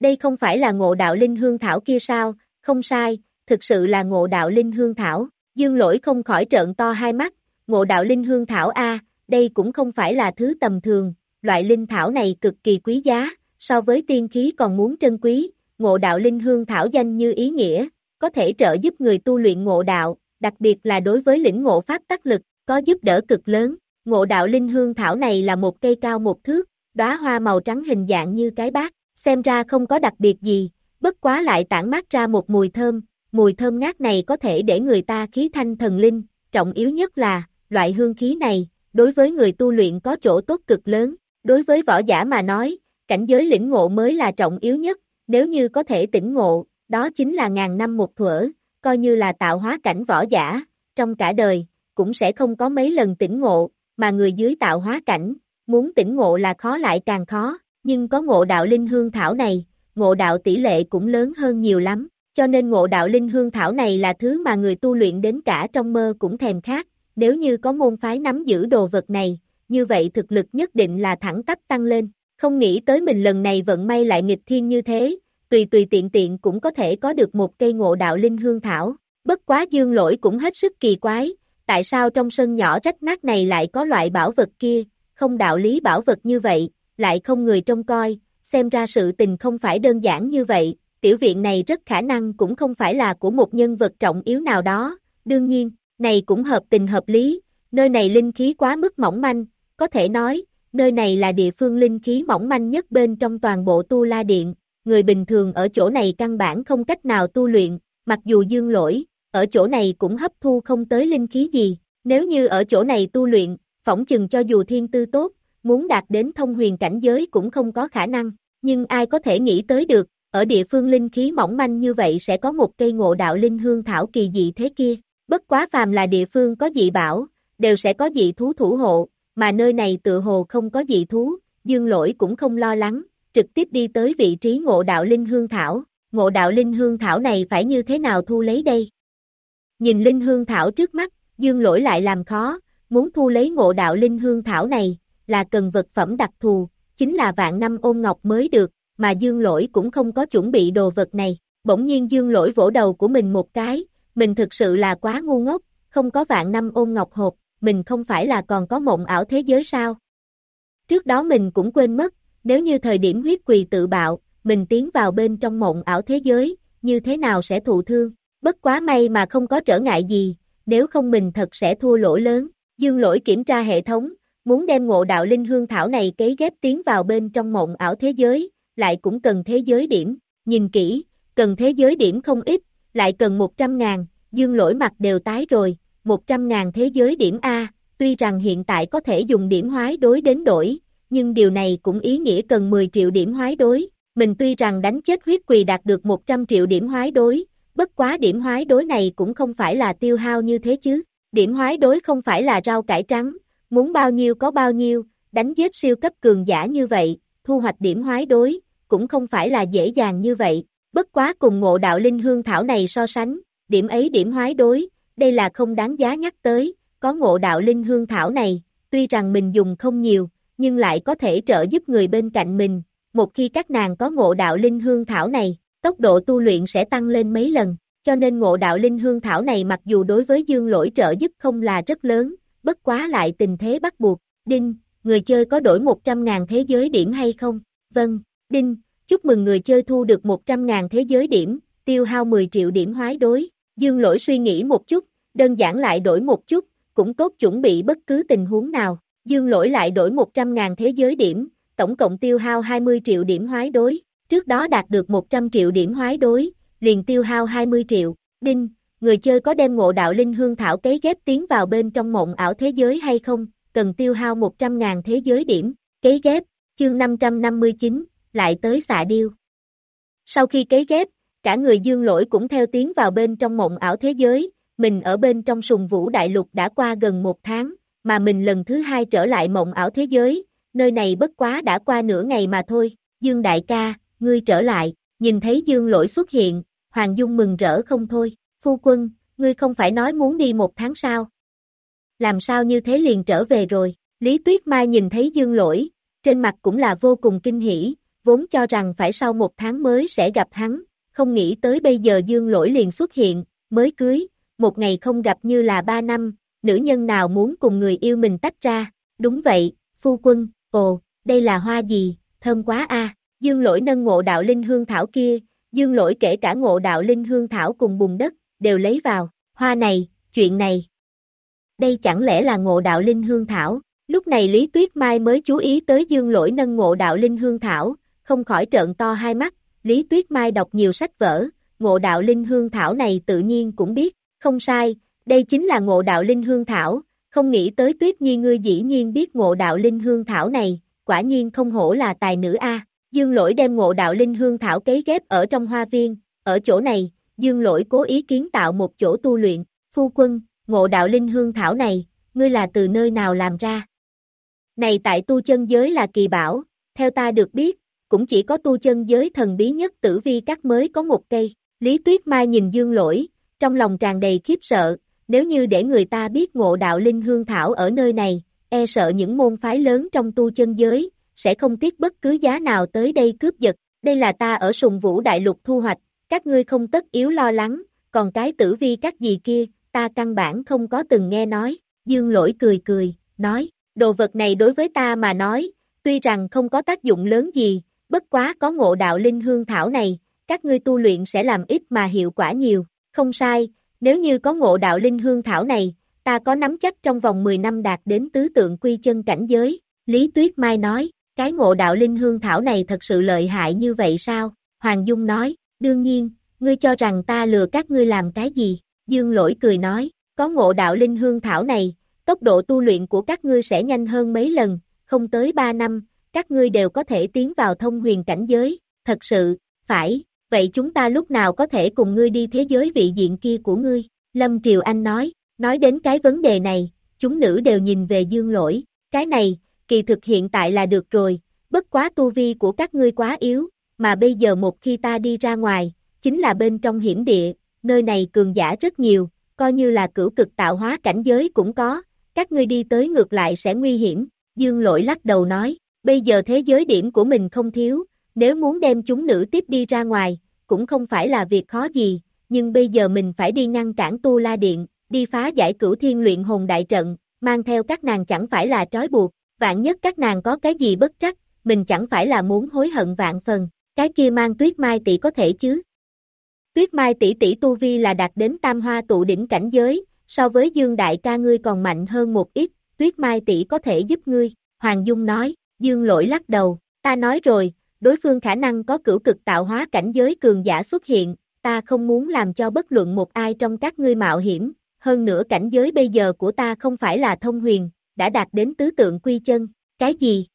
đây không phải là ngộ đạo linh hương thảo kia sao, không sai, thực sự là ngộ đạo linh hương thảo, Dương lỗi không khỏi trợn to hai mắt, ngộ đạo linh hương thảo A, đây cũng không phải là thứ tầm thường, loại linh thảo này cực kỳ quý giá, so với tiên khí còn muốn trân quý, ngộ đạo linh hương thảo danh như ý nghĩa, có thể trợ giúp người tu luyện ngộ đạo, đặc biệt là đối với lĩnh ngộ pháp tác lực, có giúp đỡ cực lớn. Ngộ đạo linh hương thảo này là một cây cao một thước, đóa hoa màu trắng hình dạng như cái bát, xem ra không có đặc biệt gì, bất quá lại tản mát ra một mùi thơm, mùi thơm ngát này có thể để người ta khí thanh thần linh, trọng yếu nhất là, loại hương khí này, đối với người tu luyện có chỗ tốt cực lớn, đối với võ giả mà nói, cảnh giới lĩnh ngộ mới là trọng yếu nhất, nếu như có thể tỉnh ngộ, đó chính là ngàn năm một thuở, coi như là tạo hóa cảnh võ giả, trong cả đời, cũng sẽ không có mấy lần tỉnh ngộ, mà người dưới tạo hóa cảnh, muốn tỉnh ngộ là khó lại càng khó, nhưng có ngộ đạo linh hương thảo này, ngộ đạo tỷ lệ cũng lớn hơn nhiều lắm, cho nên ngộ đạo linh hương thảo này là thứ mà người tu luyện đến cả trong mơ cũng thèm khát, nếu như có môn phái nắm giữ đồ vật này, như vậy thực lực nhất định là thẳng tắp tăng lên, không nghĩ tới mình lần này vận may lại nghịch thiên như thế, tùy tùy tiện tiện cũng có thể có được một cây ngộ đạo linh hương thảo, bất quá dương lỗi cũng hết sức kỳ quái, tại sao trong sân nhỏ rách nát này lại có loại bảo vật kia, không đạo lý bảo vật như vậy, lại không người trông coi, xem ra sự tình không phải đơn giản như vậy, tiểu viện này rất khả năng cũng không phải là của một nhân vật trọng yếu nào đó, đương nhiên, này cũng hợp tình hợp lý, nơi này linh khí quá mức mỏng manh, có thể nói, nơi này là địa phương linh khí mỏng manh nhất bên trong toàn bộ tu la điện, người bình thường ở chỗ này căn bản không cách nào tu luyện, mặc dù dương lỗi, ở chỗ này cũng hấp thu không tới linh khí gì, nếu như ở chỗ này tu luyện, phỏng chừng cho dù thiên tư tốt, muốn đạt đến thông huyền cảnh giới cũng không có khả năng, nhưng ai có thể nghĩ tới được, ở địa phương linh khí mỏng manh như vậy sẽ có một cây ngộ đạo linh hương thảo kỳ dị thế kia, bất quá phàm là địa phương có dị bảo, đều sẽ có dị thú thủ hộ, mà nơi này tự hồ không có dị thú, dương lỗi cũng không lo lắng, trực tiếp đi tới vị trí ngộ đạo linh hương thảo, ngộ đạo linh hương thảo này phải như thế nào thu lấy đây? Nhìn linh hương thảo trước mắt, dương lỗi lại làm khó, muốn thu lấy ngộ đạo linh hương thảo này, là cần vật phẩm đặc thù, chính là vạn năm ôn ngọc mới được, mà dương lỗi cũng không có chuẩn bị đồ vật này, bỗng nhiên dương lỗi vỗ đầu của mình một cái, mình thực sự là quá ngu ngốc, không có vạn năm ôn ngọc hộp, mình không phải là còn có mộng ảo thế giới sao? Trước đó mình cũng quên mất, nếu như thời điểm huyết quỳ tự bạo, mình tiến vào bên trong mộng ảo thế giới, như thế nào sẽ thụ thương? Bất quá may mà không có trở ngại gì, nếu không mình thật sẽ thua lỗ lớn. Dương lỗi kiểm tra hệ thống, muốn đem ngộ đạo linh hương thảo này cấy ghép tiến vào bên trong mộng ảo thế giới, lại cũng cần thế giới điểm. Nhìn kỹ, cần thế giới điểm không ít, lại cần 100 ngàn, dương lỗi mặt đều tái rồi, 100 ngàn thế giới điểm A, tuy rằng hiện tại có thể dùng điểm hoái đối đến đổi, nhưng điều này cũng ý nghĩa cần 10 triệu điểm hoái đối. Mình tuy rằng đánh chết huyết quỳ đạt được 100 triệu điểm hoái đối, bất quá điểm hoái đối này cũng không phải là tiêu hao như thế chứ. Điểm hoái đối không phải là rau cải trắng, muốn bao nhiêu có bao nhiêu, đánh giết siêu cấp cường giả như vậy, thu hoạch điểm hoái đối, cũng không phải là dễ dàng như vậy. Bất quá cùng ngộ đạo linh hương thảo này so sánh, điểm ấy điểm hoái đối, đây là không đáng giá nhắc tới, có ngộ đạo linh hương thảo này, tuy rằng mình dùng không nhiều, nhưng lại có thể trợ giúp người bên cạnh mình, một khi các nàng có ngộ đạo linh hương thảo này, tốc độ tu luyện sẽ tăng lên mấy lần, cho nên ngộ đạo linh hương thảo này mặc dù đối với dương lỗi trợ giúp không là rất lớn, bất quá lại tình thế bắt buộc, đinh, người chơi có đổi 100.000 thế giới điểm hay không? Vâng, đinh, chúc mừng người chơi thu được 100.000 thế giới điểm, tiêu hao 10 triệu điểm hoái đối, dương lỗi suy nghĩ một chút, đơn giản lại đổi một chút, cũng tốt chuẩn bị bất cứ tình huống nào, dương lỗi lại đổi 100.000 thế giới điểm, tổng cộng tiêu hao 20 triệu điểm hoái đối, trước đó đạt được 100 triệu điểm hoái đối, liền tiêu hao 20 triệu, đinh, người chơi có đem ngộ đạo linh hương thảo cấy ghép tiến vào bên trong mộng ảo thế giới hay không, cần tiêu hao 100.000 thế giới điểm, cấy ghép, chương 559, lại tới xạ điêu. Sau khi cấy ghép, cả người dương lỗi cũng theo tiến vào bên trong mộng ảo thế giới, mình ở bên trong sùng vũ đại lục đã qua gần một tháng, mà mình lần thứ hai trở lại mộng ảo thế giới, nơi này bất quá đã qua nửa ngày mà thôi, dương đại ca, ngươi trở lại, nhìn thấy dương lỗi xuất hiện, Hoàng Dung mừng rỡ không thôi, phu quân, ngươi không phải nói muốn đi một tháng sao? Làm sao như thế liền trở về rồi, Lý Tuyết Mai nhìn thấy dương lỗi, trên mặt cũng là vô cùng kinh hỉ, vốn cho rằng phải sau một tháng mới sẽ gặp hắn, không nghĩ tới bây giờ dương lỗi liền xuất hiện, mới cưới, một ngày không gặp như là ba năm, nữ nhân nào muốn cùng người yêu mình tách ra, đúng vậy, phu quân, ồ, đây là hoa gì, thơm quá a. Dương lỗi nâng ngộ đạo linh hương thảo kia, dương lỗi kể cả ngộ đạo linh hương thảo cùng bùn đất, đều lấy vào, hoa này, chuyện này. Đây chẳng lẽ là ngộ đạo linh hương thảo, lúc này Lý Tuyết Mai mới chú ý tới dương lỗi nâng ngộ đạo linh hương thảo, không khỏi trợn to hai mắt, Lý Tuyết Mai đọc nhiều sách vở, ngộ đạo linh hương thảo này tự nhiên cũng biết, không sai, đây chính là ngộ đạo linh hương thảo, không nghĩ tới Tuyết Nhi ngươi dĩ nhiên biết ngộ đạo linh hương thảo này, quả nhiên không hổ là tài nữ A. Dương lỗi đem ngộ đạo linh hương thảo cấy ghép ở trong hoa viên, ở chỗ này, dương lỗi cố ý kiến tạo một chỗ tu luyện, phu quân, ngộ đạo linh hương thảo này, ngươi là từ nơi nào làm ra? Này tại tu chân giới là kỳ bảo, theo ta được biết, cũng chỉ có tu chân giới thần bí nhất tử vi các mới có một cây. Lý Tuyết Mai nhìn dương lỗi, trong lòng tràn đầy khiếp sợ, nếu như để người ta biết ngộ đạo linh hương thảo ở nơi này, e sợ những môn phái lớn trong tu chân giới, sẽ không tiếc bất cứ giá nào tới đây cướp giật, đây là ta ở sùng vũ đại lục thu hoạch, các ngươi không tất yếu lo lắng, còn cái tử vi các gì kia, ta căn bản không có từng nghe nói, dương lỗi cười cười, nói, đồ vật này đối với ta mà nói, tuy rằng không có tác dụng lớn gì, bất quá có ngộ đạo linh hương thảo này, các ngươi tu luyện sẽ làm ít mà hiệu quả nhiều, không sai, nếu như có ngộ đạo linh hương thảo này, ta có nắm chắc trong vòng 10 năm đạt đến tứ tượng quy chân cảnh giới, Lý Tuyết Mai nói, cái ngộ đạo linh hương thảo này thật sự lợi hại như vậy sao? Hoàng Dung nói, đương nhiên, ngươi cho rằng ta lừa các ngươi làm cái gì? Dương lỗi cười nói, có ngộ đạo linh hương thảo này, tốc độ tu luyện của các ngươi sẽ nhanh hơn mấy lần, không tới 3 năm, các ngươi đều có thể tiến vào thông huyền cảnh giới, thật sự, phải, vậy chúng ta lúc nào có thể cùng ngươi đi thế giới vị diện kia của ngươi? Lâm Triều Anh nói, nói đến cái vấn đề này, chúng nữ đều nhìn về dương lỗi, cái này, kỳ thực hiện tại là được rồi, bất quá tu vi của các ngươi quá yếu, mà bây giờ một khi ta đi ra ngoài, chính là bên trong hiểm địa, nơi này cường giả rất nhiều, coi như là cửu cực tạo hóa cảnh giới cũng có, các ngươi đi tới ngược lại sẽ nguy hiểm, dương lỗi lắc đầu nói, bây giờ thế giới điểm của mình không thiếu, nếu muốn đem chúng nữ tiếp đi ra ngoài, cũng không phải là việc khó gì, nhưng bây giờ mình phải đi ngăn cản tu la điện, đi phá giải cửu thiên luyện hồn đại trận, mang theo các nàng chẳng phải là trói buộc, vạn nhất các nàng có cái gì bất trắc, mình chẳng phải là muốn hối hận vạn phần, cái kia mang tuyết mai tỷ có thể chứ. Tuyết mai tỷ tỷ tu vi là đạt đến tam hoa tụ đỉnh cảnh giới, so với dương đại ca ngươi còn mạnh hơn một ít, tuyết mai tỷ có thể giúp ngươi, Hoàng Dung nói, dương lỗi lắc đầu, ta nói rồi, đối phương khả năng có cửu cực tạo hóa cảnh giới cường giả xuất hiện, ta không muốn làm cho bất luận một ai trong các ngươi mạo hiểm, hơn nữa cảnh giới bây giờ của ta không phải là thông huyền, đã đạt đến tứ tượng quy chân, cái gì?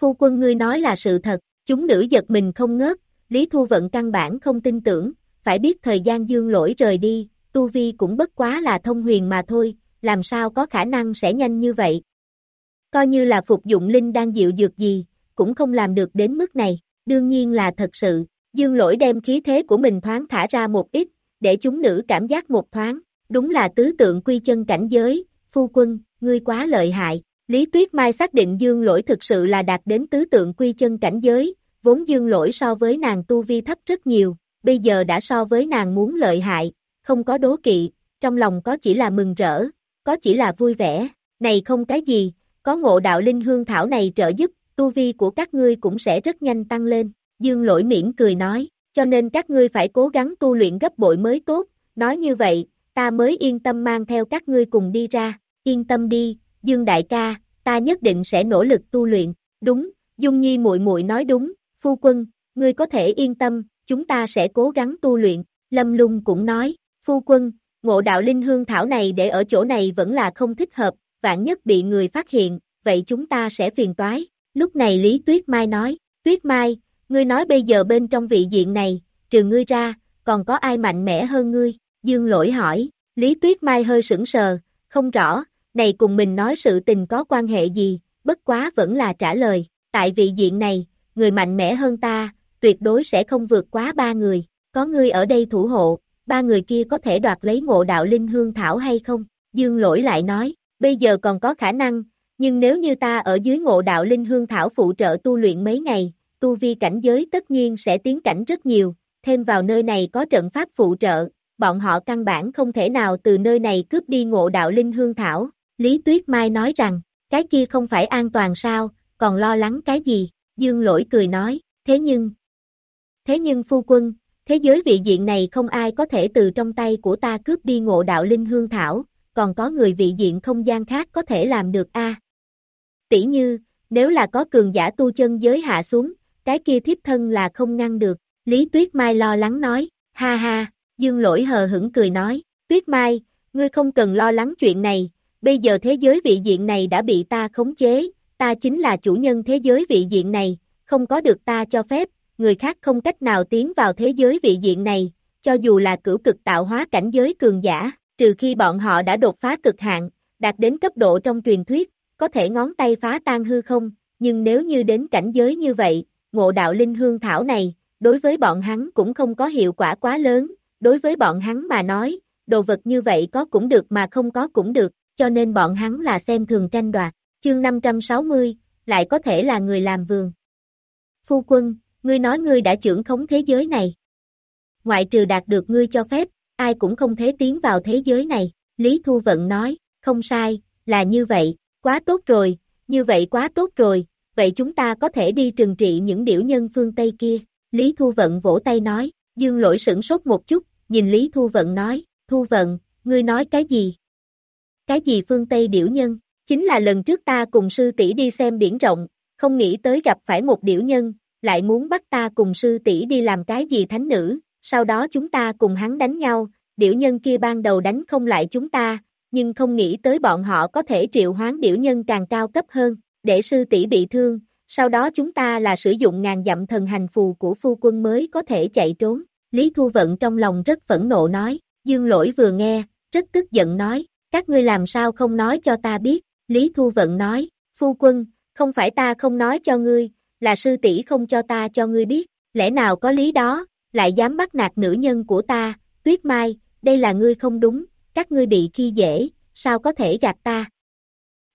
Phu quân ngươi nói là sự thật, chúng nữ giật mình không ngớt, Lý Thu Vận căn bản không tin tưởng, phải biết thời gian dương lỗi rời đi, Tu Vi cũng bất quá là thông huyền mà thôi, làm sao có khả năng sẽ nhanh như vậy. Coi như là phục dụng linh đang dịu dược gì, cũng không làm được đến mức này, đương nhiên là thật sự, dương lỗi đem khí thế của mình thoáng thả ra một ít, để chúng nữ cảm giác một thoáng, đúng là tứ tượng quy chân cảnh giới, phu quân, ngươi quá lợi hại. Lý Tuyết Mai xác định dương lỗi thực sự là đạt đến tứ tượng quy chân cảnh giới, vốn dương lỗi so với nàng tu vi thấp rất nhiều, bây giờ đã so với nàng muốn lợi hại, không có đố kỵ, trong lòng có chỉ là mừng rỡ, có chỉ là vui vẻ, này không cái gì, có ngộ đạo linh hương thảo này trợ giúp, tu vi của các ngươi cũng sẽ rất nhanh tăng lên, dương lỗi miễn cười nói, cho nên các ngươi phải cố gắng tu luyện gấp bội mới tốt, nói như vậy, ta mới yên tâm mang theo các ngươi cùng đi ra, yên tâm đi, Dương đại ca, ta nhất định sẽ nỗ lực tu luyện, đúng, Dung Nhi muội muội nói đúng, phu quân, ngươi có thể yên tâm, chúng ta sẽ cố gắng tu luyện, Lâm Lung cũng nói, phu quân, ngộ đạo linh hương thảo này để ở chỗ này vẫn là không thích hợp, vạn nhất bị người phát hiện, vậy chúng ta sẽ phiền toái. Lúc này Lý Tuyết Mai nói, Tuyết Mai, ngươi nói bây giờ bên trong vị diện này, trừ ngươi ra, còn có ai mạnh mẽ hơn ngươi? Dương lỗi hỏi, Lý Tuyết Mai hơi sững sờ, không rõ, này cùng mình nói sự tình có quan hệ gì, bất quá vẫn là trả lời, tại vị diện này, người mạnh mẽ hơn ta, tuyệt đối sẽ không vượt quá ba người, có ngươi ở đây thủ hộ, ba người kia có thể đoạt lấy ngộ đạo linh hương thảo hay không? Dương lỗi lại nói, bây giờ còn có khả năng, nhưng nếu như ta ở dưới ngộ đạo linh hương thảo phụ trợ tu luyện mấy ngày, tu vi cảnh giới tất nhiên sẽ tiến cảnh rất nhiều, thêm vào nơi này có trận pháp phụ trợ, bọn họ căn bản không thể nào từ nơi này cướp đi ngộ đạo linh hương thảo. Lý Tuyết Mai nói rằng, cái kia không phải an toàn sao, còn lo lắng cái gì, dương lỗi cười nói, thế nhưng, thế nhưng phu quân, thế giới vị diện này không ai có thể từ trong tay của ta cướp đi ngộ đạo linh hương thảo, còn có người vị diện không gian khác có thể làm được a. Tỷ như, nếu là có cường giả tu chân giới hạ xuống, cái kia thiếp thân là không ngăn được, Lý Tuyết Mai lo lắng nói, ha ha, dương lỗi hờ hững cười nói, Tuyết Mai, ngươi không cần lo lắng chuyện này, bây giờ thế giới vị diện này đã bị ta khống chế, ta chính là chủ nhân thế giới vị diện này, không có được ta cho phép, người khác không cách nào tiến vào thế giới vị diện này, cho dù là cửu cực tạo hóa cảnh giới cường giả, trừ khi bọn họ đã đột phá cực hạn, đạt đến cấp độ trong truyền thuyết, có thể ngón tay phá tan hư không, nhưng nếu như đến cảnh giới như vậy, ngộ đạo linh hương thảo này, đối với bọn hắn cũng không có hiệu quả quá lớn, đối với bọn hắn mà nói, đồ vật như vậy có cũng được mà không có cũng được, cho nên bọn hắn là xem thường tranh đoạt. Chương 560, lại có thể là người làm vườn. Phu quân, ngươi nói ngươi đã trưởng khống thế giới này. Ngoại trừ đạt được ngươi cho phép, ai cũng không thể tiến vào thế giới này. Lý Thu Vận nói, không sai, là như vậy, quá tốt rồi, như vậy quá tốt rồi, vậy chúng ta có thể đi trừng trị những điểu nhân phương Tây kia. Lý Thu Vận vỗ tay nói, dương lỗi sửng sốt một chút, nhìn Lý Thu Vận nói, Thu Vận, ngươi nói cái gì? Cái gì phương Tây điểu nhân? Chính là lần trước ta cùng sư tỷ đi xem biển rộng, không nghĩ tới gặp phải một điểu nhân, lại muốn bắt ta cùng sư tỷ đi làm cái gì thánh nữ, sau đó chúng ta cùng hắn đánh nhau, điểu nhân kia ban đầu đánh không lại chúng ta, nhưng không nghĩ tới bọn họ có thể triệu hoán điểu nhân càng cao cấp hơn, để sư tỷ bị thương, sau đó chúng ta là sử dụng ngàn dặm thần hành phù của phu quân mới có thể chạy trốn. Lý Thu Vận trong lòng rất phẫn nộ nói, Dương Lỗi vừa nghe, rất tức giận nói, các ngươi làm sao không nói cho ta biết, Lý Thu Vận nói, phu quân, không phải ta không nói cho ngươi, là sư tỷ không cho ta cho ngươi biết, lẽ nào có lý đó, lại dám bắt nạt nữ nhân của ta, tuyết mai, đây là ngươi không đúng, các ngươi bị khi dễ, sao có thể gạt ta?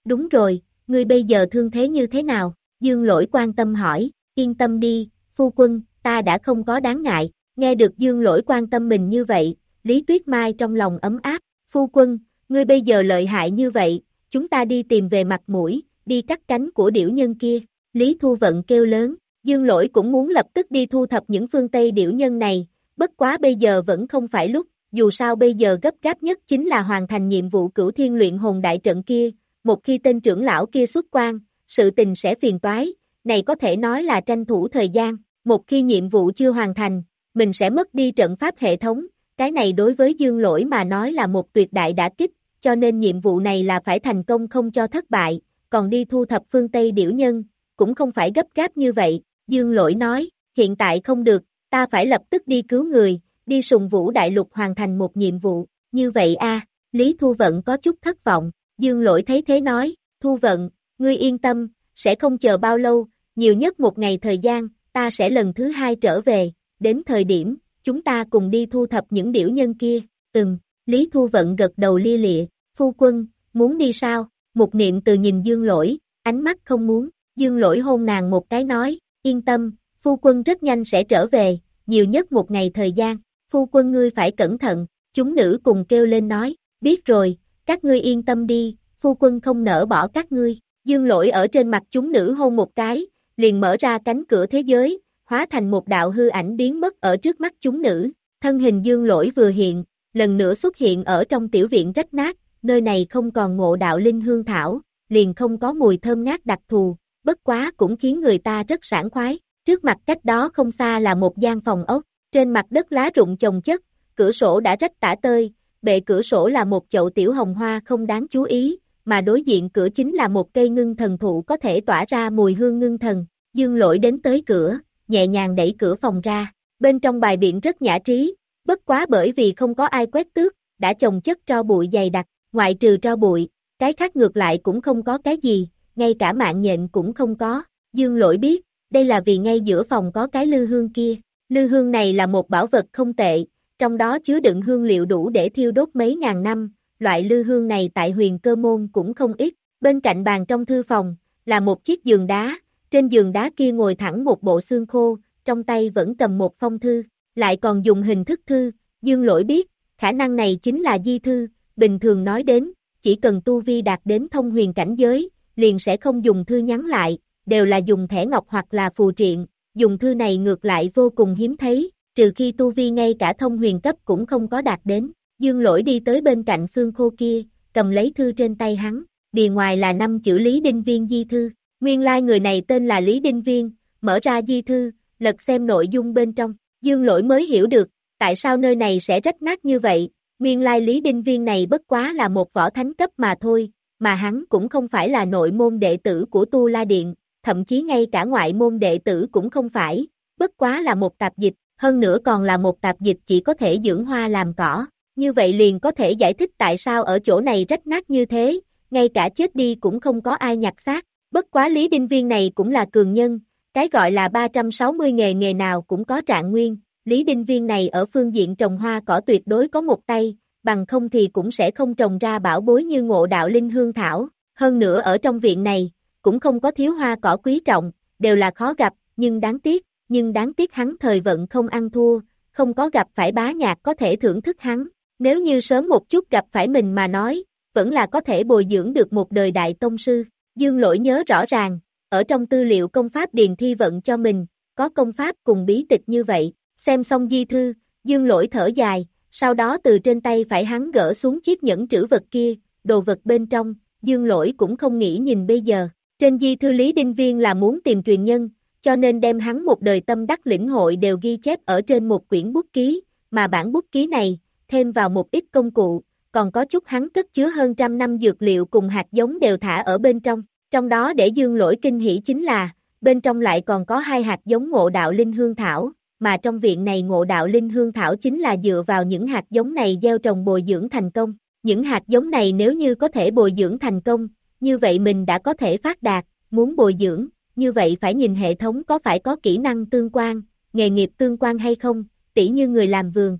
Đúng rồi, ngươi bây giờ thương thế như thế nào? Dương lỗi quan tâm hỏi, yên tâm đi, phu quân, ta đã không có đáng ngại, nghe được dương lỗi quan tâm mình như vậy, Lý Tuyết Mai trong lòng ấm áp, phu quân, ngươi bây giờ lợi hại như vậy, chúng ta đi tìm về mặt mũi, đi cắt cánh của điểu nhân kia, Lý Thu Vận kêu lớn, dương lỗi cũng muốn lập tức đi thu thập những phương Tây điểu nhân này, bất quá bây giờ vẫn không phải lúc, dù sao bây giờ gấp gáp nhất chính là hoàn thành nhiệm vụ cửu thiên luyện hồn đại trận kia, một khi tên trưởng lão kia xuất quan, sự tình sẽ phiền toái, này có thể nói là tranh thủ thời gian, một khi nhiệm vụ chưa hoàn thành, mình sẽ mất đi trận pháp hệ thống, cái này đối với dương lỗi mà nói là một tuyệt đại đã kích, cho nên nhiệm vụ này là phải thành công không cho thất bại, còn đi thu thập phương Tây điểu nhân, cũng không phải gấp gáp như vậy, dương lỗi nói, hiện tại không được, ta phải lập tức đi cứu người, đi sùng vũ đại lục hoàn thành một nhiệm vụ, như vậy a Lý Thu Vận có chút thất vọng, dương lỗi thấy thế nói, Thu Vận, ngươi yên tâm, sẽ không chờ bao lâu, nhiều nhất một ngày thời gian, ta sẽ lần thứ hai trở về, đến thời điểm, chúng ta cùng đi thu thập những điểu nhân kia, ừm, Lý Thu Vận gật đầu lia lịa, phu quân, muốn đi sao, một niệm từ nhìn dương lỗi, ánh mắt không muốn, dương lỗi hôn nàng một cái nói, yên tâm, phu quân rất nhanh sẽ trở về, nhiều nhất một ngày thời gian, phu quân ngươi phải cẩn thận, chúng nữ cùng kêu lên nói, biết rồi, các ngươi yên tâm đi, phu quân không nỡ bỏ các ngươi, dương lỗi ở trên mặt chúng nữ hôn một cái, liền mở ra cánh cửa thế giới, hóa thành một đạo hư ảnh biến mất ở trước mắt chúng nữ, thân hình dương lỗi vừa hiện, lần nữa xuất hiện ở trong tiểu viện rách nát, nơi này không còn ngộ đạo linh hương thảo, liền không có mùi thơm ngát đặc thù, bất quá cũng khiến người ta rất sảng khoái, trước mặt cách đó không xa là một gian phòng ốc, trên mặt đất lá rụng chồng chất, cửa sổ đã rách tả tơi, bệ cửa sổ là một chậu tiểu hồng hoa không đáng chú ý, mà đối diện cửa chính là một cây ngưng thần thụ có thể tỏa ra mùi hương ngưng thần. Dương lỗi đến tới cửa, nhẹ nhàng đẩy cửa phòng ra, bên trong bài biện rất nhã trí, bất quá bởi vì không có ai quét tước, đã chồng chất tro bụi dày đặc, ngoại trừ tro bụi, cái khác ngược lại cũng không có cái gì, ngay cả mạng nhện cũng không có. Dương lỗi biết, đây là vì ngay giữa phòng có cái lư hương kia, lư hương này là một bảo vật không tệ, trong đó chứa đựng hương liệu đủ để thiêu đốt mấy ngàn năm, loại lư hương này tại huyền cơ môn cũng không ít, bên cạnh bàn trong thư phòng, là một chiếc giường đá, trên giường đá kia ngồi thẳng một bộ xương khô, trong tay vẫn cầm một phong thư, lại còn dùng hình thức thư, dương lỗi biết, khả năng này chính là di thư, bình thường nói đến, chỉ cần tu vi đạt đến thông huyền cảnh giới, liền sẽ không dùng thư nhắn lại, đều là dùng thẻ ngọc hoặc là phù triện, dùng thư này ngược lại vô cùng hiếm thấy, trừ khi tu vi ngay cả thông huyền cấp cũng không có đạt đến. Dương lỗi đi tới bên cạnh xương khô kia, cầm lấy thư trên tay hắn, bì ngoài là năm chữ Lý Đinh Viên di thư, nguyên lai like người này tên là Lý Đinh Viên, mở ra di thư, lật xem nội dung bên trong, dương lỗi mới hiểu được, tại sao nơi này sẽ rách nát như vậy, nguyên lai Lý Đinh Viên này bất quá là một võ thánh cấp mà thôi, mà hắn cũng không phải là nội môn đệ tử của Tu La Điện, thậm chí ngay cả ngoại môn đệ tử cũng không phải, bất quá là một tạp dịch, hơn nữa còn là một tạp dịch chỉ có thể dưỡng hoa làm cỏ, như vậy liền có thể giải thích tại sao ở chỗ này rách nát như thế, ngay cả chết đi cũng không có ai nhặt xác, bất quá Lý Đinh Viên này cũng là cường nhân, cái gọi là 360 nghề nghề nào cũng có trạng nguyên, Lý Đinh Viên này ở phương diện trồng hoa cỏ tuyệt đối có một tay, bằng không thì cũng sẽ không trồng ra bảo bối như ngộ đạo linh hương thảo, hơn nữa ở trong viện này, cũng không có thiếu hoa cỏ quý trọng, đều là khó gặp, nhưng đáng tiếc, nhưng đáng tiếc hắn thời vận không ăn thua, không có gặp phải bá nhạc có thể thưởng thức hắn, nếu như sớm một chút gặp phải mình mà nói, vẫn là có thể bồi dưỡng được một đời đại tông sư. Dương lỗi nhớ rõ ràng, ở trong tư liệu công pháp điền thi vận cho mình, có công pháp cùng bí tịch như vậy, xem xong di thư, dương lỗi thở dài, sau đó từ trên tay phải hắn gỡ xuống chiếc nhẫn trữ vật kia, đồ vật bên trong, dương lỗi cũng không nghĩ nhìn bây giờ, trên di thư Lý Đinh Viên là muốn tìm truyền nhân, cho nên đem hắn một đời tâm đắc lĩnh hội đều ghi chép ở trên một quyển bút ký, mà bản bút ký này, thêm vào một ít công cụ, còn có chút hắn cất chứa hơn trăm năm dược liệu cùng hạt giống đều thả ở bên trong. Trong đó để dương lỗi kinh hỉ chính là, bên trong lại còn có hai hạt giống ngộ đạo linh hương thảo, mà trong viện này ngộ đạo linh hương thảo chính là dựa vào những hạt giống này gieo trồng bồi dưỡng thành công. Những hạt giống này nếu như có thể bồi dưỡng thành công, như vậy mình đã có thể phát đạt, muốn bồi dưỡng, như vậy phải nhìn hệ thống có phải có kỹ năng tương quan, nghề nghiệp tương quan hay không, tỉ như người làm vườn,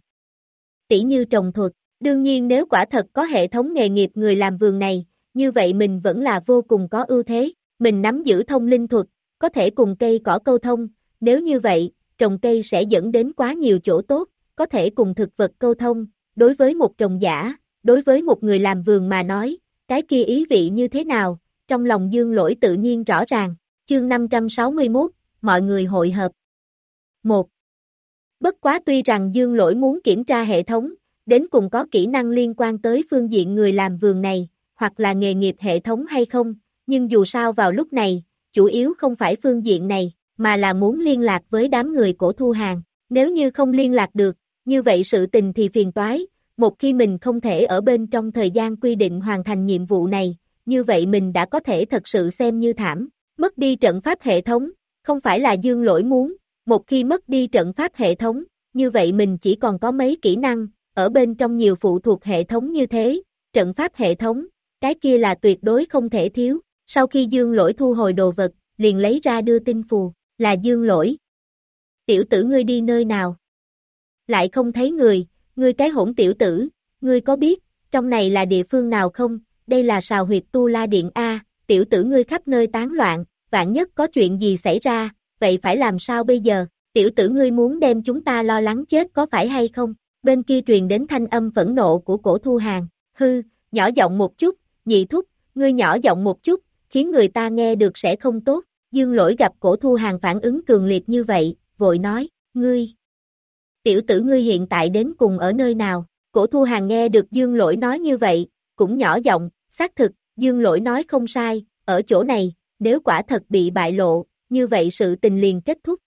tỉ như trồng thuật. Đương nhiên nếu quả thật có hệ thống nghề nghiệp người làm vườn này, như vậy mình vẫn là vô cùng có ưu thế, mình nắm giữ thông linh thuật, có thể cùng cây cỏ câu thông, nếu như vậy, trồng cây sẽ dẫn đến quá nhiều chỗ tốt, có thể cùng thực vật câu thông, đối với một trồng giả, đối với một người làm vườn mà nói, cái kia ý vị như thế nào, trong lòng dương lỗi tự nhiên rõ ràng, chương 561, mọi người hội hợp. 1. Bất quá tuy rằng dương lỗi muốn kiểm tra hệ thống, đến cùng có kỹ năng liên quan tới phương diện người làm vườn này, hoặc là nghề nghiệp hệ thống hay không, nhưng dù sao vào lúc này, chủ yếu không phải phương diện này, mà là muốn liên lạc với đám người cổ thu hàng. Nếu như không liên lạc được, như vậy sự tình thì phiền toái, một khi mình không thể ở bên trong thời gian quy định hoàn thành nhiệm vụ này, như vậy mình đã có thể thật sự xem như thảm, mất đi trận pháp hệ thống, không phải là dương lỗi muốn, một khi mất đi trận pháp hệ thống, như vậy mình chỉ còn có mấy kỹ năng, ở bên trong nhiều phụ thuộc hệ thống như thế, trận pháp hệ thống, cái kia là tuyệt đối không thể thiếu. Sau khi dương lỗi thu hồi đồ vật, liền lấy ra đưa tin phù, là dương lỗi. Tiểu tử ngươi đi nơi nào? Lại không thấy người, ngươi cái hỗn tiểu tử, ngươi có biết, trong này là địa phương nào không? Đây là sào huyệt tu la điện A, tiểu tử ngươi khắp nơi tán loạn, vạn nhất có chuyện gì xảy ra, vậy phải làm sao bây giờ? Tiểu tử ngươi muốn đem chúng ta lo lắng chết có phải hay không? Bên kia truyền đến thanh âm phẫn nộ của cổ thu hàng, hư, nhỏ giọng một chút, nhị thúc, ngươi nhỏ giọng một chút, khiến người ta nghe được sẽ không tốt. Dương lỗi gặp cổ thu hàng phản ứng cường liệt như vậy, vội nói, ngươi. Tiểu tử ngươi hiện tại đến cùng ở nơi nào? Cổ thu hàng nghe được dương lỗi nói như vậy, cũng nhỏ giọng, xác thực, dương lỗi nói không sai, ở chỗ này, nếu quả thật bị bại lộ, như vậy sự tình liền kết thúc.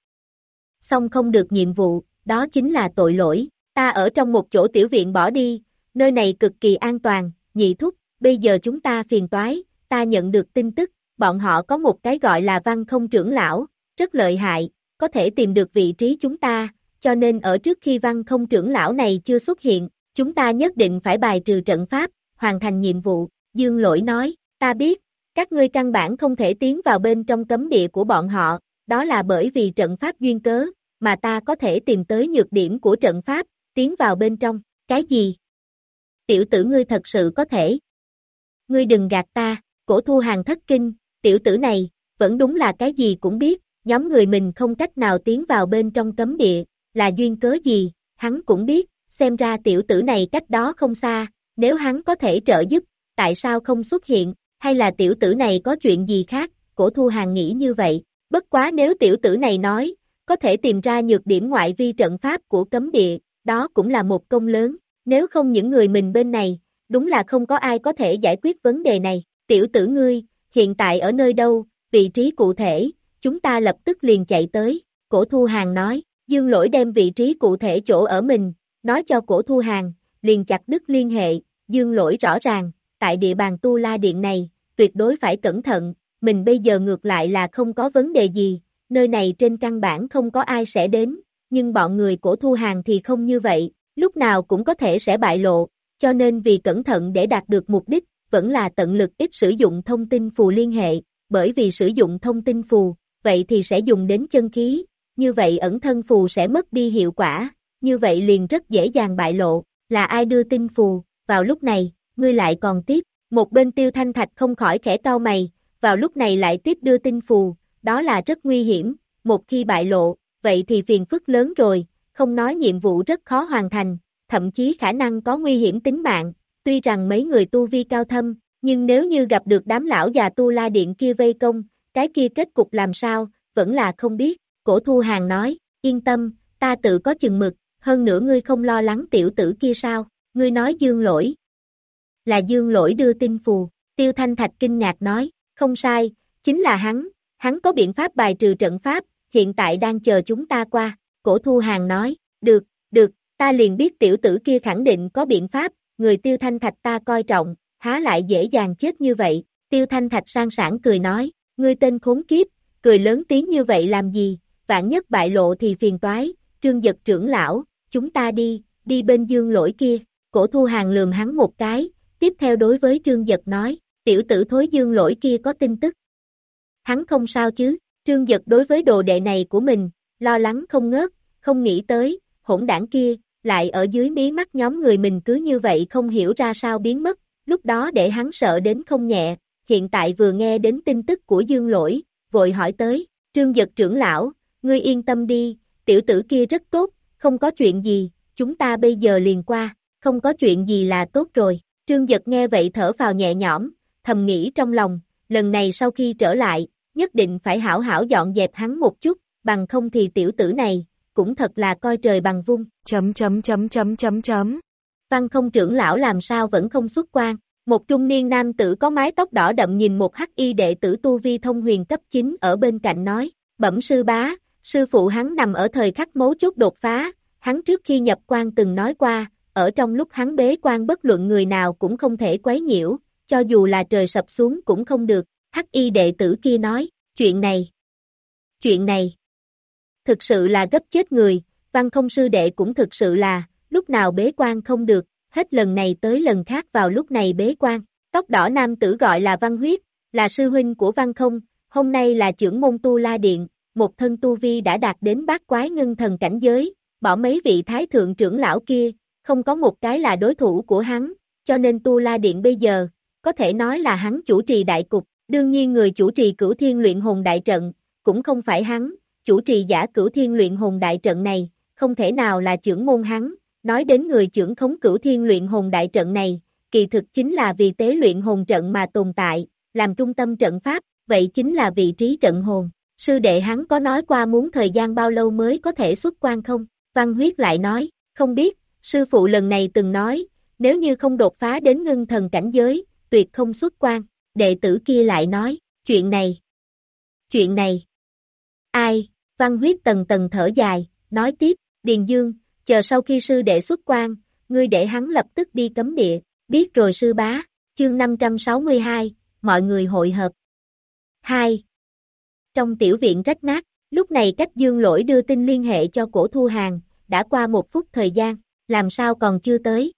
Xong không được nhiệm vụ, đó chính là tội lỗi, ta ở trong một chỗ tiểu viện bỏ đi, nơi này cực kỳ an toàn, nhị thúc, bây giờ chúng ta phiền toái, ta nhận được tin tức, bọn họ có một cái gọi là văn không trưởng lão, rất lợi hại, có thể tìm được vị trí chúng ta, cho nên ở trước khi văn không trưởng lão này chưa xuất hiện, chúng ta nhất định phải bài trừ trận pháp, hoàn thành nhiệm vụ, Dương Lỗi nói, ta biết, các ngươi căn bản không thể tiến vào bên trong cấm địa của bọn họ, đó là bởi vì trận pháp duyên cớ, mà ta có thể tìm tới nhược điểm của trận pháp, tiến vào bên trong, cái gì? Tiểu tử ngươi thật sự có thể, ngươi đừng gạt ta, cổ thu hàng thất kinh, tiểu tử này, vẫn đúng là cái gì cũng biết, nhóm người mình không cách nào tiến vào bên trong cấm địa, là duyên cớ gì, hắn cũng biết, xem ra tiểu tử này cách đó không xa, nếu hắn có thể trợ giúp, tại sao không xuất hiện, hay là tiểu tử này có chuyện gì khác, cổ thu hàng nghĩ như vậy, bất quá nếu tiểu tử này nói, có thể tìm ra nhược điểm ngoại vi trận pháp của cấm địa, đó cũng là một công lớn, nếu không những người mình bên này, đúng là không có ai có thể giải quyết vấn đề này, tiểu tử ngươi, hiện tại ở nơi đâu, vị trí cụ thể, chúng ta lập tức liền chạy tới, cổ thu hàng nói, dương lỗi đem vị trí cụ thể chỗ ở mình, nói cho cổ thu hàng, liền chặt đứt liên hệ, dương lỗi rõ ràng, tại địa bàn tu la điện này, tuyệt đối phải cẩn thận, mình bây giờ ngược lại là không có vấn đề gì, nơi này trên căn bản không có ai sẽ đến, nhưng bọn người cổ thu hàng thì không như vậy, lúc nào cũng có thể sẽ bại lộ, cho nên vì cẩn thận để đạt được mục đích, vẫn là tận lực ít sử dụng thông tin phù liên hệ, bởi vì sử dụng thông tin phù, vậy thì sẽ dùng đến chân khí, như vậy ẩn thân phù sẽ mất đi hiệu quả, như vậy liền rất dễ dàng bại lộ, là ai đưa tin phù, vào lúc này, ngươi lại còn tiếp, một bên tiêu thanh thạch không khỏi khẽ cau mày, vào lúc này lại tiếp đưa tin phù, đó là rất nguy hiểm, một khi bại lộ, vậy thì phiền phức lớn rồi, không nói nhiệm vụ rất khó hoàn thành, thậm chí khả năng có nguy hiểm tính mạng, tuy rằng mấy người tu vi cao thâm, nhưng nếu như gặp được đám lão già tu la điện kia vây công, cái kia kết cục làm sao, vẫn là không biết, cổ thu hàng nói, yên tâm, ta tự có chừng mực, hơn nữa ngươi không lo lắng tiểu tử kia sao, ngươi nói dương lỗi. Là dương lỗi đưa tin phù, tiêu thanh thạch kinh ngạc nói, không sai, chính là hắn, hắn có biện pháp bài trừ trận pháp, hiện tại đang chờ chúng ta qua, cổ thu hàng nói, được, được, ta liền biết tiểu tử kia khẳng định có biện pháp, người tiêu thanh thạch ta coi trọng, há lại dễ dàng chết như vậy, tiêu thanh thạch sang sản cười nói, ngươi tên khốn kiếp, cười lớn tiếng như vậy làm gì, vạn nhất bại lộ thì phiền toái, trương giật trưởng lão, chúng ta đi, đi bên dương lỗi kia, cổ thu hàng lườm hắn một cái, tiếp theo đối với trương giật nói, tiểu tử thối dương lỗi kia có tin tức. Hắn không sao chứ, trương giật đối với đồ đệ này của mình, lo lắng không ngớt, không nghĩ tới, hỗn đảng kia, lại ở dưới mí mắt nhóm người mình cứ như vậy không hiểu ra sao biến mất, lúc đó để hắn sợ đến không nhẹ, hiện tại vừa nghe đến tin tức của dương lỗi, vội hỏi tới, trương giật trưởng lão, ngươi yên tâm đi, tiểu tử kia rất tốt, không có chuyện gì, chúng ta bây giờ liền qua, không có chuyện gì là tốt rồi, trương giật nghe vậy thở vào nhẹ nhõm, thầm nghĩ trong lòng, lần này sau khi trở lại, nhất định phải hảo hảo dọn dẹp hắn một chút, bằng không thì tiểu tử này, cũng thật là coi trời bằng vung. Chấm chấm chấm chấm chấm chấm. Văn không trưởng lão làm sao vẫn không xuất quan. Một trung niên nam tử có mái tóc đỏ đậm nhìn một hắc y đệ tử tu vi thông huyền cấp 9 ở bên cạnh nói, bẩm sư bá, sư phụ hắn nằm ở thời khắc mấu chốt đột phá, hắn trước khi nhập quan từng nói qua, ở trong lúc hắn bế quan bất luận người nào cũng không thể quấy nhiễu, cho dù là trời sập xuống cũng không được, hắc y đệ tử kia nói, chuyện này, chuyện này, thực sự là gấp chết người, văn không sư đệ cũng thực sự là, lúc nào bế quan không được, hết lần này tới lần khác vào lúc này bế quan, tóc đỏ nam tử gọi là văn huyết, là sư huynh của văn không, hôm nay là trưởng môn tu la điện, một thân tu vi đã đạt đến bát quái ngưng thần cảnh giới, bỏ mấy vị thái thượng trưởng lão kia, không có một cái là đối thủ của hắn, cho nên tu la điện bây giờ, có thể nói là hắn chủ trì đại cục, đương nhiên người chủ trì cửu thiên luyện hồn đại trận, cũng không phải hắn, chủ trì giả cửu thiên luyện hồn đại trận này, không thể nào là trưởng môn hắn, nói đến người trưởng khống cửu thiên luyện hồn đại trận này, kỳ thực chính là vì tế luyện hồn trận mà tồn tại, làm trung tâm trận pháp, vậy chính là vị trí trận hồn. Sư đệ hắn có nói qua muốn thời gian bao lâu mới có thể xuất quan không? Văn huyết lại nói, không biết, sư phụ lần này từng nói, nếu như không đột phá đến ngưng thần cảnh giới, tuyệt không xuất quan. Đệ tử kia lại nói, chuyện này, chuyện này, ai, văn huyết tầng tầng thở dài, nói tiếp, Điền Dương, chờ sau khi sư đệ xuất quan, ngươi để hắn lập tức đi cấm địa, biết rồi sư bá, chương 562, mọi người hội hợp. 2. Trong tiểu viện rách nát, lúc này cách dương lỗi đưa tin liên hệ cho cổ thu hàng, đã qua một phút thời gian, làm sao còn chưa tới.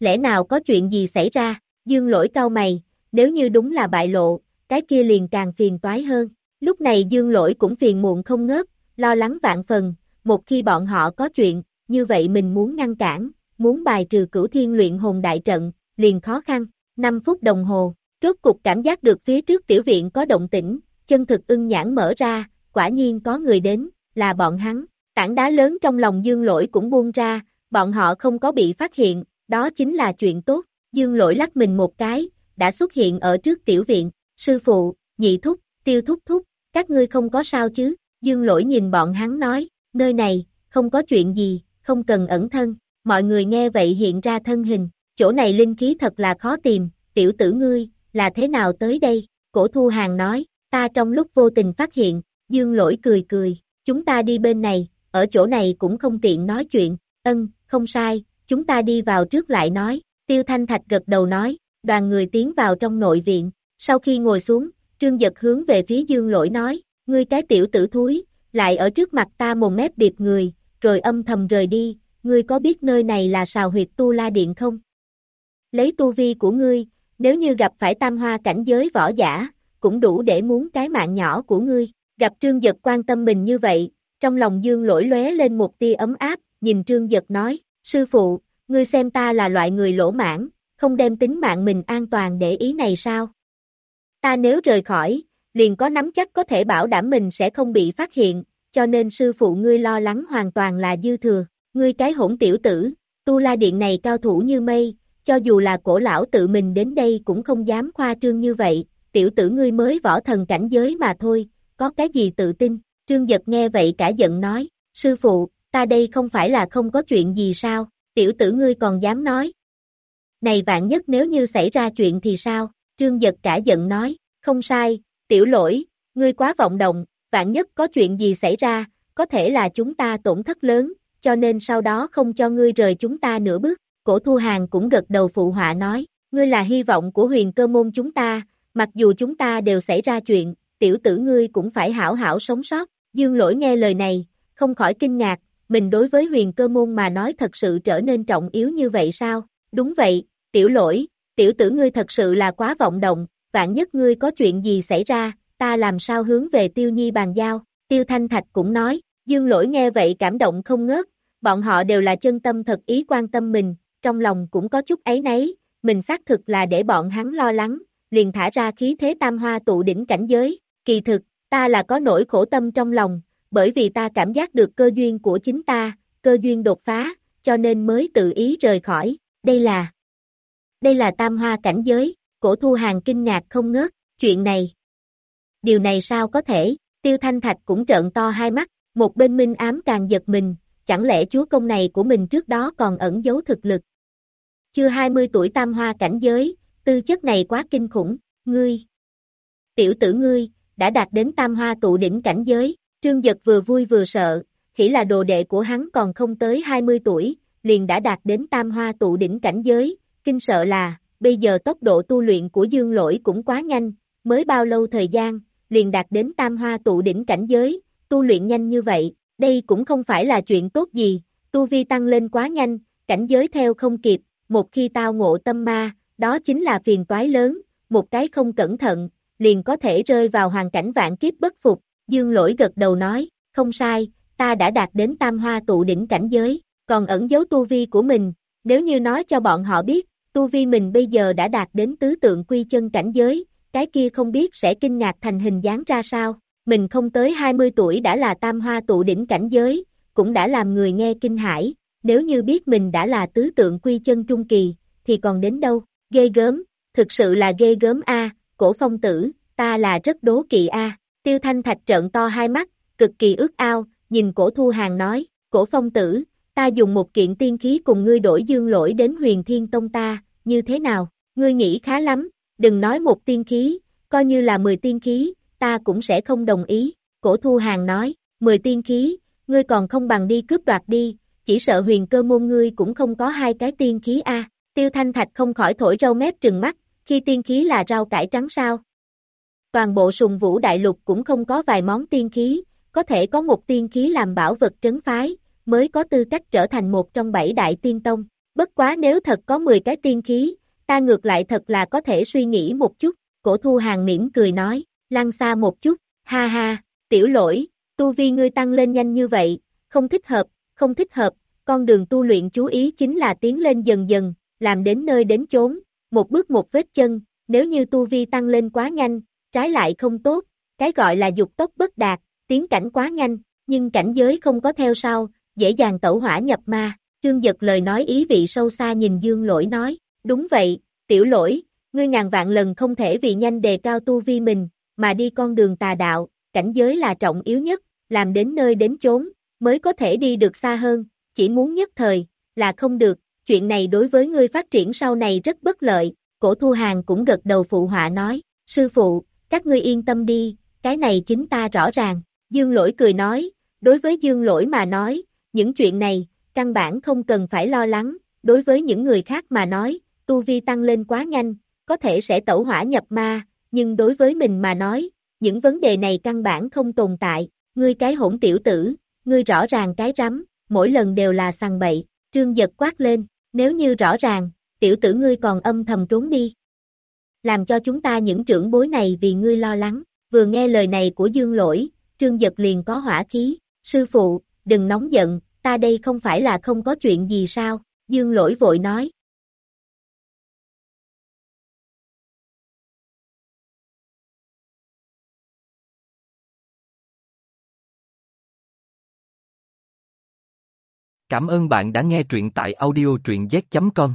Lẽ nào có chuyện gì xảy ra, dương lỗi cao mày, nếu như đúng là bại lộ, cái kia liền càng phiền toái hơn. Lúc này dương lỗi cũng phiền muộn không ngớt, lo lắng vạn phần, một khi bọn họ có chuyện, như vậy mình muốn ngăn cản, muốn bài trừ cửu thiên luyện hồn đại trận, liền khó khăn, 5 phút đồng hồ, rốt cục cảm giác được phía trước tiểu viện có động tĩnh, chân thực ưng nhãn mở ra, quả nhiên có người đến, là bọn hắn, tảng đá lớn trong lòng dương lỗi cũng buông ra, bọn họ không có bị phát hiện, đó chính là chuyện tốt, dương lỗi lắc mình một cái, đã xuất hiện ở trước tiểu viện, sư phụ, nhị thúc, tiêu thúc thúc, các ngươi không có sao chứ, dương lỗi nhìn bọn hắn nói, nơi này, không có chuyện gì, không cần ẩn thân, mọi người nghe vậy hiện ra thân hình, chỗ này linh khí thật là khó tìm, tiểu tử ngươi, là thế nào tới đây, cổ thu hàng nói, ta trong lúc vô tình phát hiện, dương lỗi cười cười, chúng ta đi bên này, ở chỗ này cũng không tiện nói chuyện, ân, không sai, chúng ta đi vào trước lại nói, tiêu thanh thạch gật đầu nói, đoàn người tiến vào trong nội viện, sau khi ngồi xuống, trương giật hướng về phía dương lỗi nói, ngươi cái tiểu tử thúi, lại ở trước mặt ta mồm mép biệt người, rồi âm thầm rời đi, ngươi có biết nơi này là sào huyệt tu la điện không? Lấy tu vi của ngươi, nếu như gặp phải tam hoa cảnh giới võ giả, cũng đủ để muốn cái mạng nhỏ của ngươi, gặp trương giật quan tâm mình như vậy, trong lòng dương lỗi lóe lên một tia ấm áp, nhìn trương giật nói, sư phụ, ngươi xem ta là loại người lỗ mãn, không đem tính mạng mình an toàn để ý này sao? Ta nếu rời khỏi, liền có nắm chắc có thể bảo đảm mình sẽ không bị phát hiện, cho nên sư phụ ngươi lo lắng hoàn toàn là dư thừa, ngươi cái hỗn tiểu tử, tu la điện này cao thủ như mây, cho dù là cổ lão tự mình đến đây cũng không dám khoa trương như vậy, tiểu tử ngươi mới võ thần cảnh giới mà thôi, có cái gì tự tin, trương giật nghe vậy cả giận nói, sư phụ, ta đây không phải là không có chuyện gì sao, tiểu tử ngươi còn dám nói. Này vạn nhất nếu như xảy ra chuyện thì sao, trương giật cả giận nói, không sai, tiểu lỗi, ngươi quá vọng động, vạn nhất có chuyện gì xảy ra, có thể là chúng ta tổn thất lớn, cho nên sau đó không cho ngươi rời chúng ta nửa bước, cổ thu hàng cũng gật đầu phụ họa nói, ngươi là hy vọng của huyền cơ môn chúng ta, mặc dù chúng ta đều xảy ra chuyện, tiểu tử ngươi cũng phải hảo hảo sống sót, dương lỗi nghe lời này, không khỏi kinh ngạc, mình đối với huyền cơ môn mà nói thật sự trở nên trọng yếu như vậy sao, đúng vậy, tiểu lỗi, tiểu tử ngươi thật sự là quá vọng động, vạn nhất ngươi có chuyện gì xảy ra, ta làm sao hướng về tiêu nhi bàn giao, tiêu thanh thạch cũng nói, dương lỗi nghe vậy cảm động không ngớt, bọn họ đều là chân tâm thật ý quan tâm mình, trong lòng cũng có chút ấy nấy, mình xác thực là để bọn hắn lo lắng, liền thả ra khí thế tam hoa tụ đỉnh cảnh giới, kỳ thực, ta là có nỗi khổ tâm trong lòng, bởi vì ta cảm giác được cơ duyên của chính ta, cơ duyên đột phá, cho nên mới tự ý rời khỏi, đây là, đây là tam hoa cảnh giới, cổ thu hàng kinh ngạc không ngớt, chuyện này. Điều này sao có thể, tiêu thanh thạch cũng trợn to hai mắt, một bên minh ám càng giật mình, chẳng lẽ chúa công này của mình trước đó còn ẩn giấu thực lực. Chưa 20 tuổi tam hoa cảnh giới, tư chất này quá kinh khủng, ngươi. Tiểu tử ngươi, đã đạt đến tam hoa tụ đỉnh cảnh giới, trương giật vừa vui vừa sợ, chỉ là đồ đệ của hắn còn không tới 20 tuổi, liền đã đạt đến tam hoa tụ đỉnh cảnh giới, kinh sợ là, bây giờ tốc độ tu luyện của dương lỗi cũng quá nhanh, mới bao lâu thời gian, liền đạt đến tam hoa tụ đỉnh cảnh giới, tu luyện nhanh như vậy, đây cũng không phải là chuyện tốt gì, tu vi tăng lên quá nhanh, cảnh giới theo không kịp, một khi tao ngộ tâm ma, đó chính là phiền toái lớn, một cái không cẩn thận, liền có thể rơi vào hoàn cảnh vạn kiếp bất phục, dương lỗi gật đầu nói, không sai, ta đã đạt đến tam hoa tụ đỉnh cảnh giới, còn ẩn giấu tu vi của mình, nếu như nói cho bọn họ biết, tu vi mình bây giờ đã đạt đến tứ tượng quy chân cảnh giới, cái kia không biết sẽ kinh ngạc thành hình dáng ra sao, mình không tới 20 tuổi đã là tam hoa tụ đỉnh cảnh giới, cũng đã làm người nghe kinh hãi, nếu như biết mình đã là tứ tượng quy chân trung kỳ, thì còn đến đâu, ghê gớm, thực sự là ghê gớm a, cổ phong tử, ta là rất đố kỵ a. Tiêu Thanh Thạch trợn to hai mắt, cực kỳ ước ao, nhìn cổ thu hàng nói, cổ phong tử, ta dùng một kiện tiên khí cùng ngươi đổi dương lỗi đến huyền thiên tông ta, như thế nào, ngươi nghĩ khá lắm, đừng nói một tiên khí, coi như là 10 tiên khí, ta cũng sẽ không đồng ý, cổ thu hàng nói, 10 tiên khí, ngươi còn không bằng đi cướp đoạt đi, chỉ sợ huyền cơ môn ngươi cũng không có hai cái tiên khí a. Tiêu Thanh Thạch không khỏi thổi râu mép trừng mắt, khi tiên khí là rau cải trắng sao. Toàn bộ sùng vũ đại lục cũng không có vài món tiên khí, có thể có một tiên khí làm bảo vật trấn phái, mới có tư cách trở thành một trong bảy đại tiên tông. Bất quá nếu thật có 10 cái tiên khí, ta ngược lại thật là có thể suy nghĩ một chút, cổ thu hàng mỉm cười nói, lăn xa một chút, ha ha, tiểu lỗi, tu vi ngươi tăng lên nhanh như vậy, không thích hợp, không thích hợp, con đường tu luyện chú ý chính là tiến lên dần dần, làm đến nơi đến chốn, một bước một vết chân, nếu như tu vi tăng lên quá nhanh, trái lại không tốt, cái gọi là dục tốc bất đạt, tiến cảnh quá nhanh, nhưng cảnh giới không có theo sau, dễ dàng tẩu hỏa nhập ma, Trương Giật lời nói ý vị sâu xa nhìn Dương Lỗi nói, đúng vậy, tiểu lỗi, ngươi ngàn vạn lần không thể vì nhanh đề cao tu vi mình, mà đi con đường tà đạo, cảnh giới là trọng yếu nhất, làm đến nơi đến chốn, mới có thể đi được xa hơn, chỉ muốn nhất thời, là không được, chuyện này đối với ngươi phát triển sau này rất bất lợi, cổ thu hàng cũng gật đầu phụ họa nói, sư phụ, các ngươi yên tâm đi, cái này chính ta rõ ràng, dương lỗi cười nói, đối với dương lỗi mà nói, những chuyện này, căn bản không cần phải lo lắng, đối với những người khác mà nói, tu vi tăng lên quá nhanh, có thể sẽ tẩu hỏa nhập ma, nhưng đối với mình mà nói, những vấn đề này căn bản không tồn tại, ngươi cái hỗn tiểu tử, ngươi rõ ràng cái rắm, mỗi lần đều là sằng bậy, trương giật quát lên, nếu như rõ ràng, tiểu tử ngươi còn âm thầm trốn đi. Làm cho chúng ta những trưởng bối này vì ngươi lo lắng, vừa nghe lời này của dương lỗi, trương giật liền có hỏa khí, sư phụ, đừng nóng giận, ta đây không phải là không có chuyện gì sao, dương lỗi vội nói. Cảm ơn bạn đã nghe truyện tại audiochuyenzet.com.